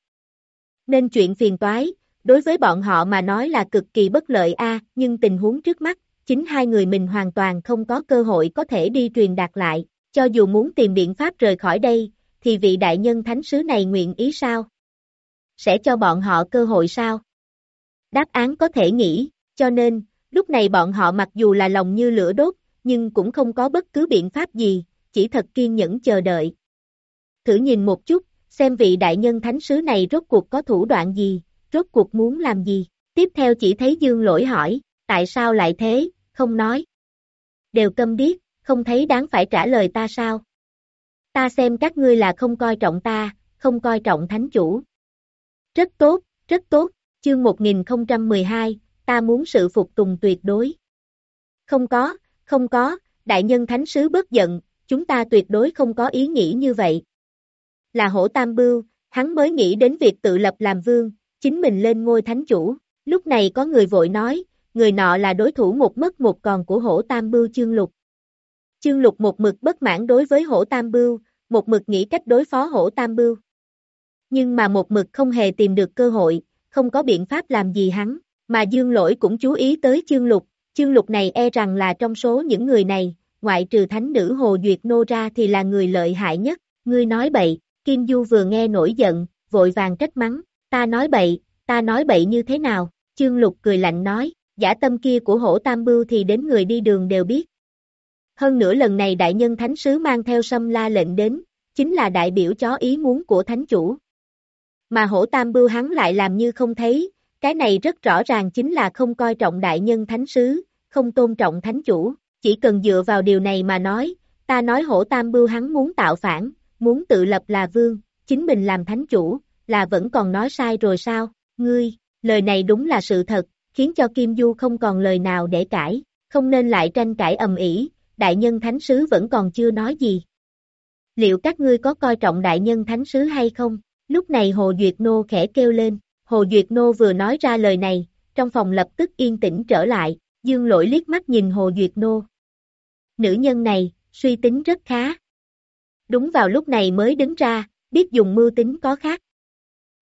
Nên chuyện phiền toái, đối với bọn họ mà nói là cực kỳ bất lợi a, nhưng tình huống trước mắt, chính hai người mình hoàn toàn không có cơ hội có thể đi truyền đạt lại, cho dù muốn tìm biện pháp rời khỏi đây, thì vị đại nhân thánh sứ này nguyện ý sao? Sẽ cho bọn họ cơ hội sao? Đáp án có thể nghĩ, cho nên, lúc này bọn họ mặc dù là lòng như lửa đốt, nhưng cũng không có bất cứ biện pháp gì, chỉ thật kiên nhẫn chờ đợi. Thử nhìn một chút, xem vị đại nhân thánh sứ này rốt cuộc có thủ đoạn gì, rốt cuộc muốn làm gì. Tiếp theo chỉ thấy Dương lỗi hỏi, tại sao lại thế, không nói. Đều câm điếc, không thấy đáng phải trả lời ta sao. Ta xem các ngươi là không coi trọng ta, không coi trọng thánh chủ. Rất tốt, rất tốt, chương 1012, ta muốn sự phục tùng tuyệt đối. Không có, không có, đại nhân thánh sứ bớt giận, chúng ta tuyệt đối không có ý nghĩ như vậy. Là hổ tam bưu, hắn mới nghĩ đến việc tự lập làm vương, chính mình lên ngôi thánh chủ. Lúc này có người vội nói, người nọ là đối thủ một mất một còn của hổ tam bưu chương lục. Chương lục một mực bất mãn đối với hổ tam bưu, một mực nghĩ cách đối phó hổ tam bưu. Nhưng mà một mực không hề tìm được cơ hội, không có biện pháp làm gì hắn, mà dương lỗi cũng chú ý tới chương lục, chương lục này e rằng là trong số những người này, ngoại trừ thánh nữ Hồ Duyệt Nô ra thì là người lợi hại nhất, ngươi nói bậy, Kim Du vừa nghe nổi giận, vội vàng trách mắng, ta nói bậy, ta nói bậy như thế nào, chương lục cười lạnh nói, giả tâm kia của hổ tam bưu thì đến người đi đường đều biết. Hơn nữa lần này đại nhân thánh sứ mang theo sâm la lệnh đến, chính là đại biểu chó ý muốn của thánh chủ. Mà hổ tam bưu hắn lại làm như không thấy, cái này rất rõ ràng chính là không coi trọng đại nhân thánh sứ, không tôn trọng thánh chủ, chỉ cần dựa vào điều này mà nói, ta nói hổ tam bưu hắn muốn tạo phản, muốn tự lập là vương, chính mình làm thánh chủ, là vẫn còn nói sai rồi sao, ngươi, lời này đúng là sự thật, khiến cho Kim Du không còn lời nào để cãi, không nên lại tranh cãi ầm ĩ, đại nhân thánh sứ vẫn còn chưa nói gì. Liệu các ngươi có coi trọng đại nhân thánh sứ hay không? Lúc này Hồ Duyệt Nô khẽ kêu lên, Hồ Duyệt Nô vừa nói ra lời này, trong phòng lập tức yên tĩnh trở lại, dương lỗi liếc mắt nhìn Hồ Duyệt Nô. Nữ nhân này, suy tính rất khá. Đúng vào lúc này mới đứng ra, biết dùng mưu tính có khác.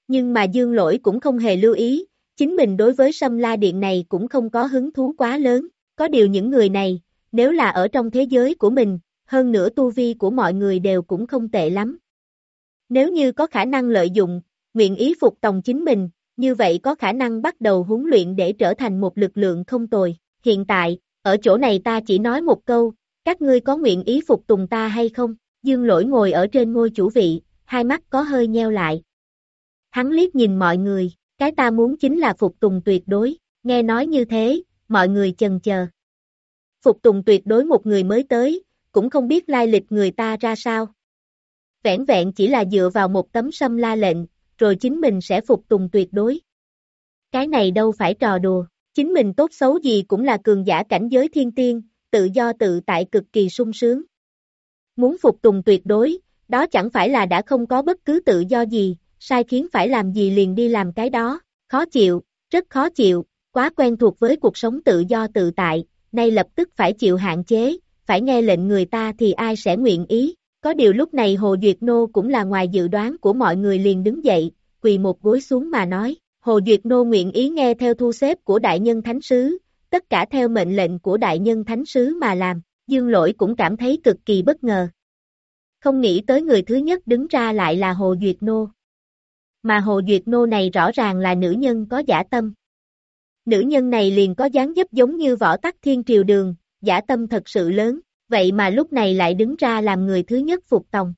Nhưng mà dương lỗi cũng không hề lưu ý, chính mình đối với sâm la điện này cũng không có hứng thú quá lớn, có điều những người này, nếu là ở trong thế giới của mình, hơn nữa tu vi của mọi người đều cũng không tệ lắm. Nếu như có khả năng lợi dụng, nguyện ý phục tòng chính mình, như vậy có khả năng bắt đầu huấn luyện để trở thành một lực lượng không tồi. Hiện tại, ở chỗ này ta chỉ nói một câu, các ngươi có nguyện ý phục tùng ta hay không? Dương lỗi ngồi ở trên ngôi chủ vị, hai mắt có hơi nheo lại. Hắn liếc nhìn mọi người, cái ta muốn chính là phục tùng tuyệt đối, nghe nói như thế, mọi người chần chờ. Phục tùng tuyệt đối một người mới tới, cũng không biết lai lịch người ta ra sao. Vẹn vẹn chỉ là dựa vào một tấm sâm la lệnh, rồi chính mình sẽ phục tùng tuyệt đối. Cái này đâu phải trò đùa, chính mình tốt xấu gì cũng là cường giả cảnh giới thiên tiên, tự do tự tại cực kỳ sung sướng. Muốn phục tùng tuyệt đối, đó chẳng phải là đã không có bất cứ tự do gì, sai khiến phải làm gì liền đi làm cái đó, khó chịu, rất khó chịu, quá quen thuộc với cuộc sống tự do tự tại, nay lập tức phải chịu hạn chế, phải nghe lệnh người ta thì ai sẽ nguyện ý. Có điều lúc này Hồ Duyệt Nô cũng là ngoài dự đoán của mọi người liền đứng dậy, quỳ một gối xuống mà nói, Hồ Duyệt Nô nguyện ý nghe theo thu xếp của Đại Nhân Thánh Sứ, tất cả theo mệnh lệnh của Đại Nhân Thánh Sứ mà làm, Dương Lỗi cũng cảm thấy cực kỳ bất ngờ. Không nghĩ tới người thứ nhất đứng ra lại là Hồ Duyệt Nô. Mà Hồ Duyệt Nô này rõ ràng là nữ nhân có giả tâm. Nữ nhân này liền có dáng dấp giống như võ tắc thiên triều đường, giả tâm thật sự lớn, vậy mà lúc này lại đứng ra làm người thứ nhất phục tòng.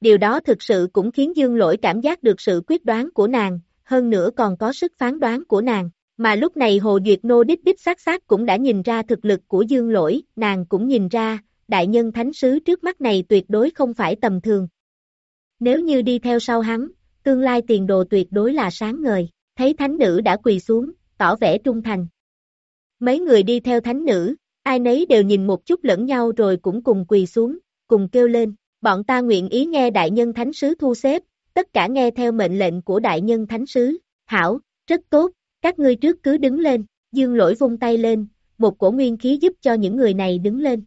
Điều đó thực sự cũng khiến Dương Lỗi cảm giác được sự quyết đoán của nàng, hơn nữa còn có sức phán đoán của nàng. Mà lúc này Hồ Duyệt Nô đích đích sát sát cũng đã nhìn ra thực lực của Dương Lỗi, nàng cũng nhìn ra, đại nhân thánh sứ trước mắt này tuyệt đối không phải tầm thường. Nếu như đi theo sau hắn, tương lai tiền đồ tuyệt đối là sáng ngời, thấy thánh nữ đã quỳ xuống, tỏ vẻ trung thành. Mấy người đi theo thánh nữ, ai nấy đều nhìn một chút lẫn nhau rồi cũng cùng quỳ xuống, cùng kêu lên, bọn ta nguyện ý nghe đại nhân thánh sứ thu xếp, tất cả nghe theo mệnh lệnh của đại nhân thánh sứ, hảo, rất tốt, các ngươi trước cứ đứng lên, dương lỗi vung tay lên, một cổ nguyên khí giúp cho những người này đứng lên.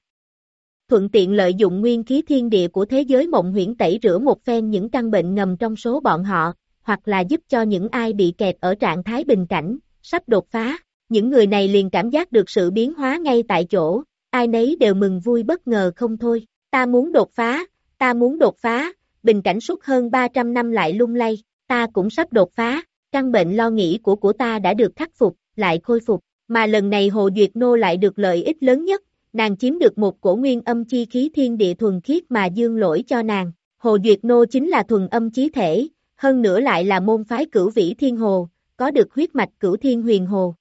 Thuận tiện lợi dụng nguyên khí thiên địa của thế giới mộng huyễn tẩy rửa một phen những căn bệnh ngầm trong số bọn họ, hoặc là giúp cho những ai bị kẹt ở trạng thái bình cảnh, sắp đột phá, những người này liền cảm giác được sự biến hóa ngay tại chỗ, ai nấy đều mừng vui bất ngờ không thôi, ta muốn đột phá, ta muốn đột phá, bình cảnh suốt hơn 300 năm lại lung lay, ta cũng sắp đột phá, căn bệnh lo nghĩ của của ta đã được khắc phục, lại khôi phục, mà lần này Hồ Duyệt Nô lại được lợi ích lớn nhất, nàng chiếm được một cổ nguyên âm chi khí thiên địa thuần khiết mà dương lỗi cho nàng, Hồ Duyệt Nô chính là thuần âm chí thể, hơn nữa lại là môn phái cửu vĩ thiên hồ, có được huyết mạch cửu thiên huyền hồ.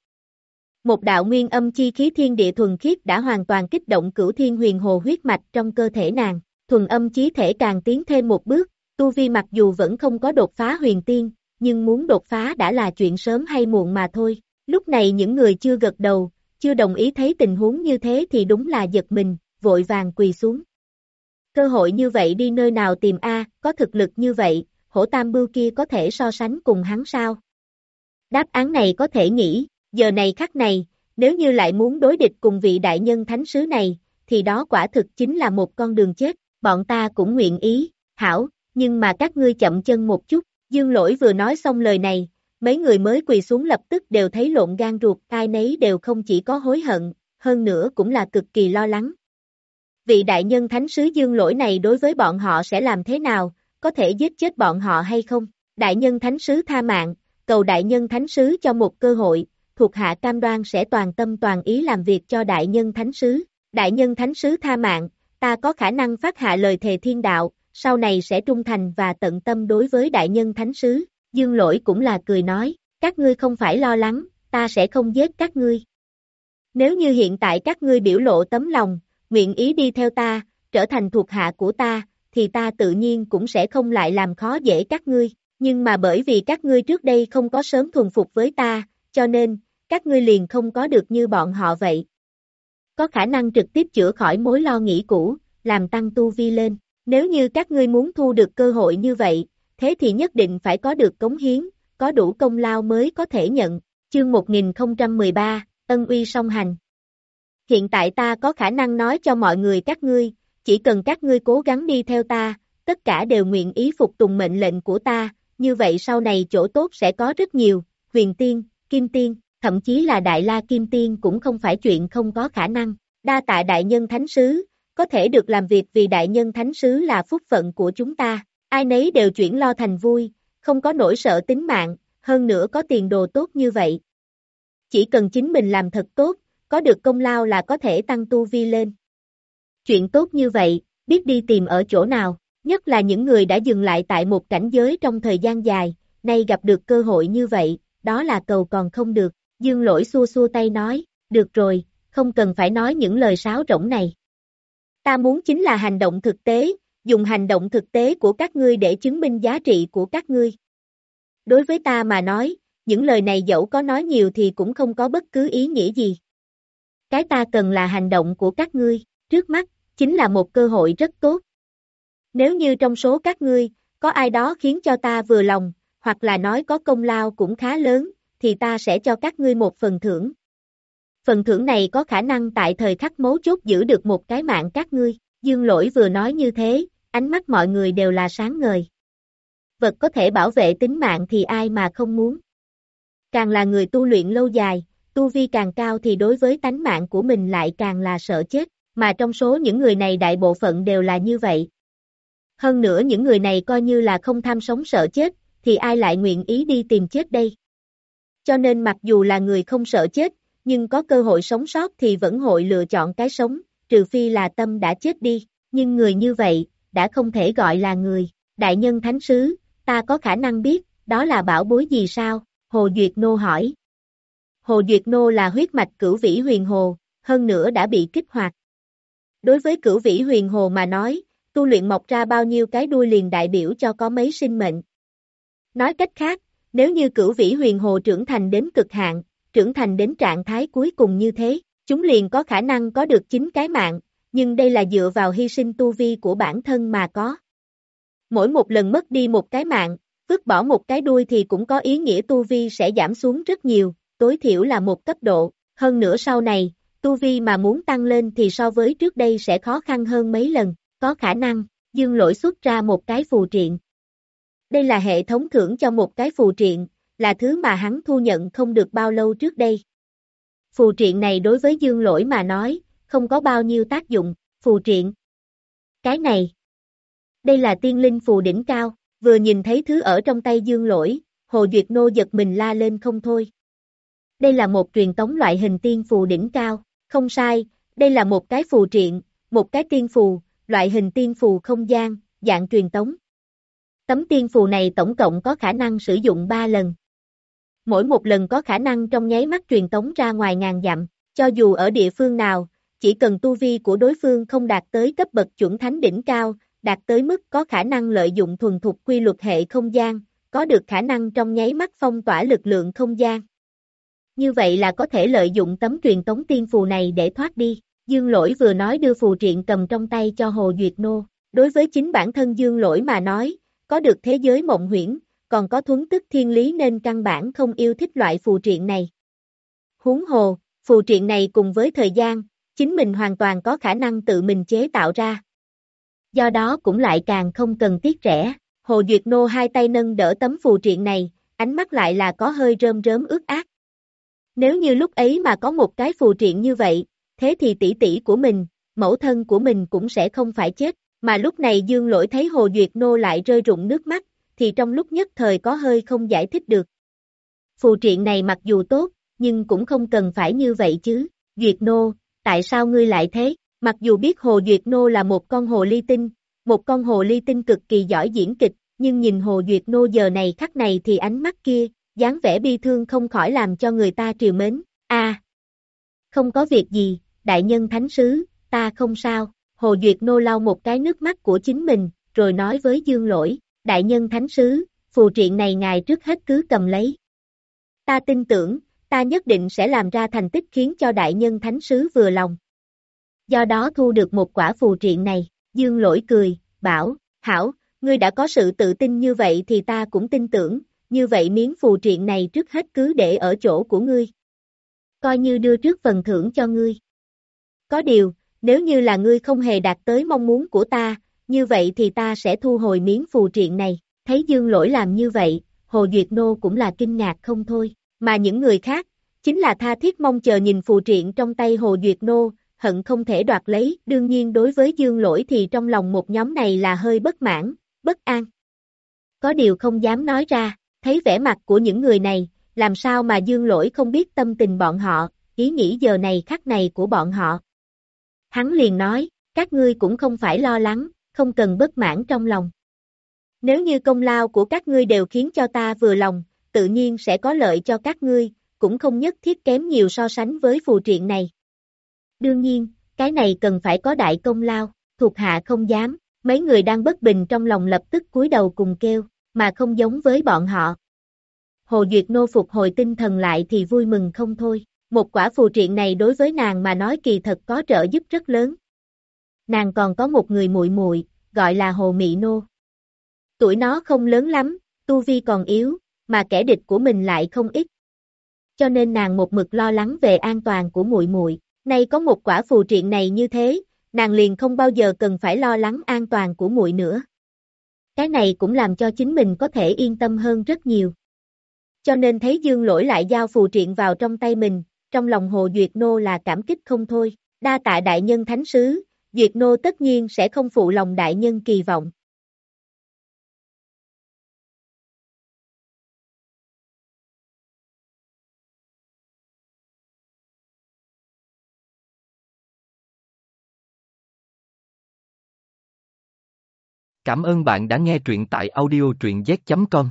Một đạo nguyên âm chi khí thiên địa thuần khiết đã hoàn toàn kích động cửu thiên huyền hồ huyết mạch trong cơ thể nàng, thuần âm chí thể càng tiến thêm một bước, tu vi mặc dù vẫn không có đột phá huyền tiên, nhưng muốn đột phá đã là chuyện sớm hay muộn mà thôi. Lúc này những người chưa gật đầu, chưa đồng ý thấy tình huống như thế thì đúng là giật mình, vội vàng quỳ xuống. Cơ hội như vậy đi nơi nào tìm A, có thực lực như vậy, hổ tam bưu kia có thể so sánh cùng hắn sao? Đáp án này có thể nghĩ, giờ này khắc này, nếu như lại muốn đối địch cùng vị đại nhân thánh sứ này, thì đó quả thực chính là một con đường chết, bọn ta cũng nguyện ý, hảo, nhưng mà các ngươi chậm chân một chút, dương lỗi vừa nói xong lời này, mấy người mới quỳ xuống lập tức đều thấy lộn gan ruột, ai nấy đều không chỉ có hối hận, hơn nữa cũng là cực kỳ lo lắng. Vị đại nhân thánh sứ dương lỗi này đối với bọn họ sẽ làm thế nào, có thể giết chết bọn họ hay không? Đại nhân thánh sứ tha mạng, cầu đại nhân thánh sứ cho một cơ hội, thuộc hạ cam đoan sẽ toàn tâm toàn ý làm việc cho đại nhân thánh sứ. Đại nhân thánh sứ tha mạng, ta có khả năng phát hạ lời thề thiên đạo, sau này sẽ trung thành và tận tâm đối với đại nhân thánh sứ. Dương lỗi cũng là cười nói, các ngươi không phải lo lắng, ta sẽ không giết các ngươi. Nếu như hiện tại các ngươi biểu lộ tấm lòng, nguyện ý đi theo ta, trở thành thuộc hạ của ta, thì ta tự nhiên cũng sẽ không lại làm khó dễ các ngươi, nhưng mà bởi vì các ngươi trước đây không có sớm thuần phục với ta, cho nên, các ngươi liền không có được như bọn họ vậy. Có khả năng trực tiếp chữa khỏi mối lo nghĩ cũ, làm tăng tu vi lên. Nếu như các ngươi muốn thu được cơ hội như vậy, thế thì nhất định phải có được cống hiến, có đủ công lao mới có thể nhận. Chương 1013, Ân uy song hành. Hiện tại ta có khả năng nói cho mọi người các ngươi, chỉ cần các ngươi cố gắng đi theo ta, tất cả đều nguyện ý phục tùng mệnh lệnh của ta, như vậy sau này chỗ tốt sẽ có rất nhiều, huyền tiên, kim tiên, thậm chí là đại la kim tiên cũng không phải chuyện không có khả năng. Đa tạ đại nhân thánh sứ, có thể được làm việc vì đại nhân thánh sứ là phúc phận của chúng ta, ai nấy đều chuyển lo thành vui, không có nỗi sợ tính mạng, hơn nữa có tiền đồ tốt như vậy. Chỉ cần chính mình làm thật tốt, có được công lao là có thể tăng tu vi lên. Chuyện tốt như vậy, biết đi tìm ở chỗ nào, nhất là những người đã dừng lại tại một cảnh giới trong thời gian dài, nay gặp được cơ hội như vậy, đó là cầu còn không được. Dương lỗi xua xua tay nói, được rồi, không cần phải nói những lời sáo rỗng này. Ta muốn chính là hành động thực tế, dùng hành động thực tế của các ngươi để chứng minh giá trị của các ngươi. Đối với ta mà nói, những lời này dẫu có nói nhiều thì cũng không có bất cứ ý nghĩa gì. Cái ta cần là hành động của các ngươi, trước mắt, chính là một cơ hội rất tốt. Nếu như trong số các ngươi, có ai đó khiến cho ta vừa lòng, hoặc là nói có công lao cũng khá lớn, thì ta sẽ cho các ngươi một phần thưởng. Phần thưởng này có khả năng tại thời khắc mấu chốt giữ được một cái mạng các ngươi. Dương lỗi vừa nói như thế, ánh mắt mọi người đều là sáng ngời. Vật có thể bảo vệ tính mạng thì ai mà không muốn. Càng là người tu luyện lâu dài, tu vi càng cao thì đối với tánh mạng của mình lại càng là sợ chết, mà trong số những người này đại bộ phận đều là như vậy. Hơn nữa những người này coi như là không tham sống sợ chết, thì ai lại nguyện ý đi tìm chết đây? Cho nên mặc dù là người không sợ chết, nhưng có cơ hội sống sót thì vẫn hội lựa chọn cái sống, trừ phi là tâm đã chết đi, nhưng người như vậy, đã không thể gọi là người. Đại nhân thánh sứ, ta có khả năng biết, đó là bảo bối gì sao? Hồ Duyệt Nô hỏi. Hồ Duyệt Nô là huyết mạch cửu vĩ huyền hồ, hơn nữa đã bị kích hoạt. Đối với cửu vĩ huyền hồ mà nói, tu luyện mọc ra bao nhiêu cái đuôi liền đại biểu cho có mấy sinh mệnh. Nói cách khác, nếu như cửu vĩ huyền hồ trưởng thành đến cực hạn, trưởng thành đến trạng thái cuối cùng như thế, chúng liền có khả năng có được chính cái mạng, nhưng đây là dựa vào hy sinh tu vi của bản thân mà có. Mỗi một lần mất đi một cái mạng, vứt bỏ một cái đuôi thì cũng có ý nghĩa tu vi sẽ giảm xuống rất nhiều, tối thiểu là một cấp độ, hơn nữa sau này, tu vi mà muốn tăng lên thì so với trước đây sẽ khó khăn hơn mấy lần, có khả năng, dương lỗi xuất ra một cái phù triện. Đây là hệ thống thưởng cho một cái phù triện, là thứ mà hắn thu nhận không được bao lâu trước đây. Phù triện này đối với dương lỗi mà nói, không có bao nhiêu tác dụng, phù triện. Cái này, đây là tiên linh phù đỉnh cao, vừa nhìn thấy thứ ở trong tay dương lỗi, Hồ Duyệt Nô giật mình la lên không thôi. Đây là một truyền tống loại hình tiên phù đỉnh cao, không sai, đây là một cái phù triện, một cái tiên phù, loại hình tiên phù không gian, dạng truyền tống. Tấm tiên phù này tổng cộng có khả năng sử dụng 3 lần. Mỗi một lần có khả năng trong nháy mắt truyền tống ra ngoài ngàn dặm, cho dù ở địa phương nào, chỉ cần tu vi của đối phương không đạt tới cấp bậc chuẩn thánh đỉnh cao, đạt tới mức có khả năng lợi dụng thuần thục quy luật hệ không gian, có được khả năng trong nháy mắt phong tỏa lực lượng không gian. Như vậy là có thể lợi dụng tấm truyền tống tiên phù này để thoát đi. Dương lỗi vừa nói đưa phù triện cầm trong tay cho Hồ Duyệt Nô. Đối với chính bản thân Dương lỗi mà nói, có được thế giới mộng huyễn, còn có thuấn tức thiên lý nên căn bản không yêu thích loại phù triện này. Huống hồ, phù triện này cùng với thời gian, chính mình hoàn toàn có khả năng tự mình chế tạo ra. Do đó cũng lại càng không cần tiếc rẻ. Hồ Duyệt Nô hai tay nâng đỡ tấm phù triện này, ánh mắt lại là có hơi rơm rớm ướt ác. Nếu như lúc ấy mà có một cái phù triện như vậy, thế thì tỷ tỷ của mình, mẫu thân của mình cũng sẽ không phải chết, mà lúc này Dương Lỗi thấy Hồ Duyệt Nô lại rơi rụng nước mắt, thì trong lúc nhất thời có hơi không giải thích được. Phù triện này mặc dù tốt, nhưng cũng không cần phải như vậy chứ, Duyệt Nô, tại sao ngươi lại thế? Mặc dù biết Hồ Duyệt Nô là một con hồ ly tinh, một con hồ ly tinh cực kỳ giỏi diễn kịch, nhưng nhìn Hồ Duyệt Nô giờ này khắc này thì ánh mắt kia, dáng vẻ bi thương không khỏi làm cho người ta triều mến. A, không có việc gì, đại nhân thánh sứ, ta không sao. Hồ Duyệt Nô lau một cái nước mắt của chính mình, rồi nói với Dương Lỗi, đại nhân thánh sứ, phù triện này ngài trước hết cứ cầm lấy. Ta tin tưởng, ta nhất định sẽ làm ra thành tích khiến cho đại nhân thánh sứ vừa lòng. Do đó thu được một quả phù triện này, Dương Lỗi cười, bảo, hảo, ngươi đã có sự tự tin như vậy thì ta cũng tin tưởng, như vậy miếng phù triện này trước hết cứ để ở chỗ của ngươi. Coi như đưa trước phần thưởng cho ngươi. Có điều, nếu như là ngươi không hề đạt tới mong muốn của ta, như vậy thì ta sẽ thu hồi miếng phù triện này. Thấy Dương Lỗi làm như vậy, Hồ Duyệt Nô cũng là kinh ngạc không thôi, mà những người khác, chính là tha thiết mong chờ nhìn phù triện trong tay Hồ Duyệt Nô, hận không thể đoạt lấy, đương nhiên đối với dương lỗi thì trong lòng một nhóm này là hơi bất mãn, bất an. Có điều không dám nói ra, thấy vẻ mặt của những người này, làm sao mà dương lỗi không biết tâm tình bọn họ, ý nghĩ giờ này khắc này của bọn họ. Hắn liền nói, các ngươi cũng không phải lo lắng, không cần bất mãn trong lòng. Nếu như công lao của các ngươi đều khiến cho ta vừa lòng, tự nhiên sẽ có lợi cho các ngươi, cũng không nhất thiết kém nhiều so sánh với phù triện này. Đương nhiên, cái này cần phải có đại công lao, thuộc hạ không dám, mấy người đang bất bình trong lòng lập tức cúi đầu cùng kêu, mà không giống với bọn họ. Hồ Duyệt Nô phục hồi tinh thần lại thì vui mừng không thôi, một quả phù triện này đối với nàng mà nói kỳ thật có trợ giúp rất lớn. Nàng còn có một người muội muội, gọi là Hồ Mị Nô. Tuổi nó không lớn lắm, tu vi còn yếu, mà kẻ địch của mình lại không ít. Cho nên nàng một mực lo lắng về an toàn của muội muội. Nay có một quả phù triện này như thế, nàng liền không bao giờ cần phải lo lắng an toàn của muội nữa. Cái này cũng làm cho chính mình có thể yên tâm hơn rất nhiều. Cho nên thấy Dương Lỗi lại giao phù triện vào trong tay mình, trong lòng Hồ Duyệt Nô là cảm kích không thôi. Đa tạ đại nhân thánh sứ, Duyệt Nô tất nhiên sẽ không phụ lòng đại nhân kỳ vọng. Cảm ơn bạn đã nghe truyện tại audio truyện z.com.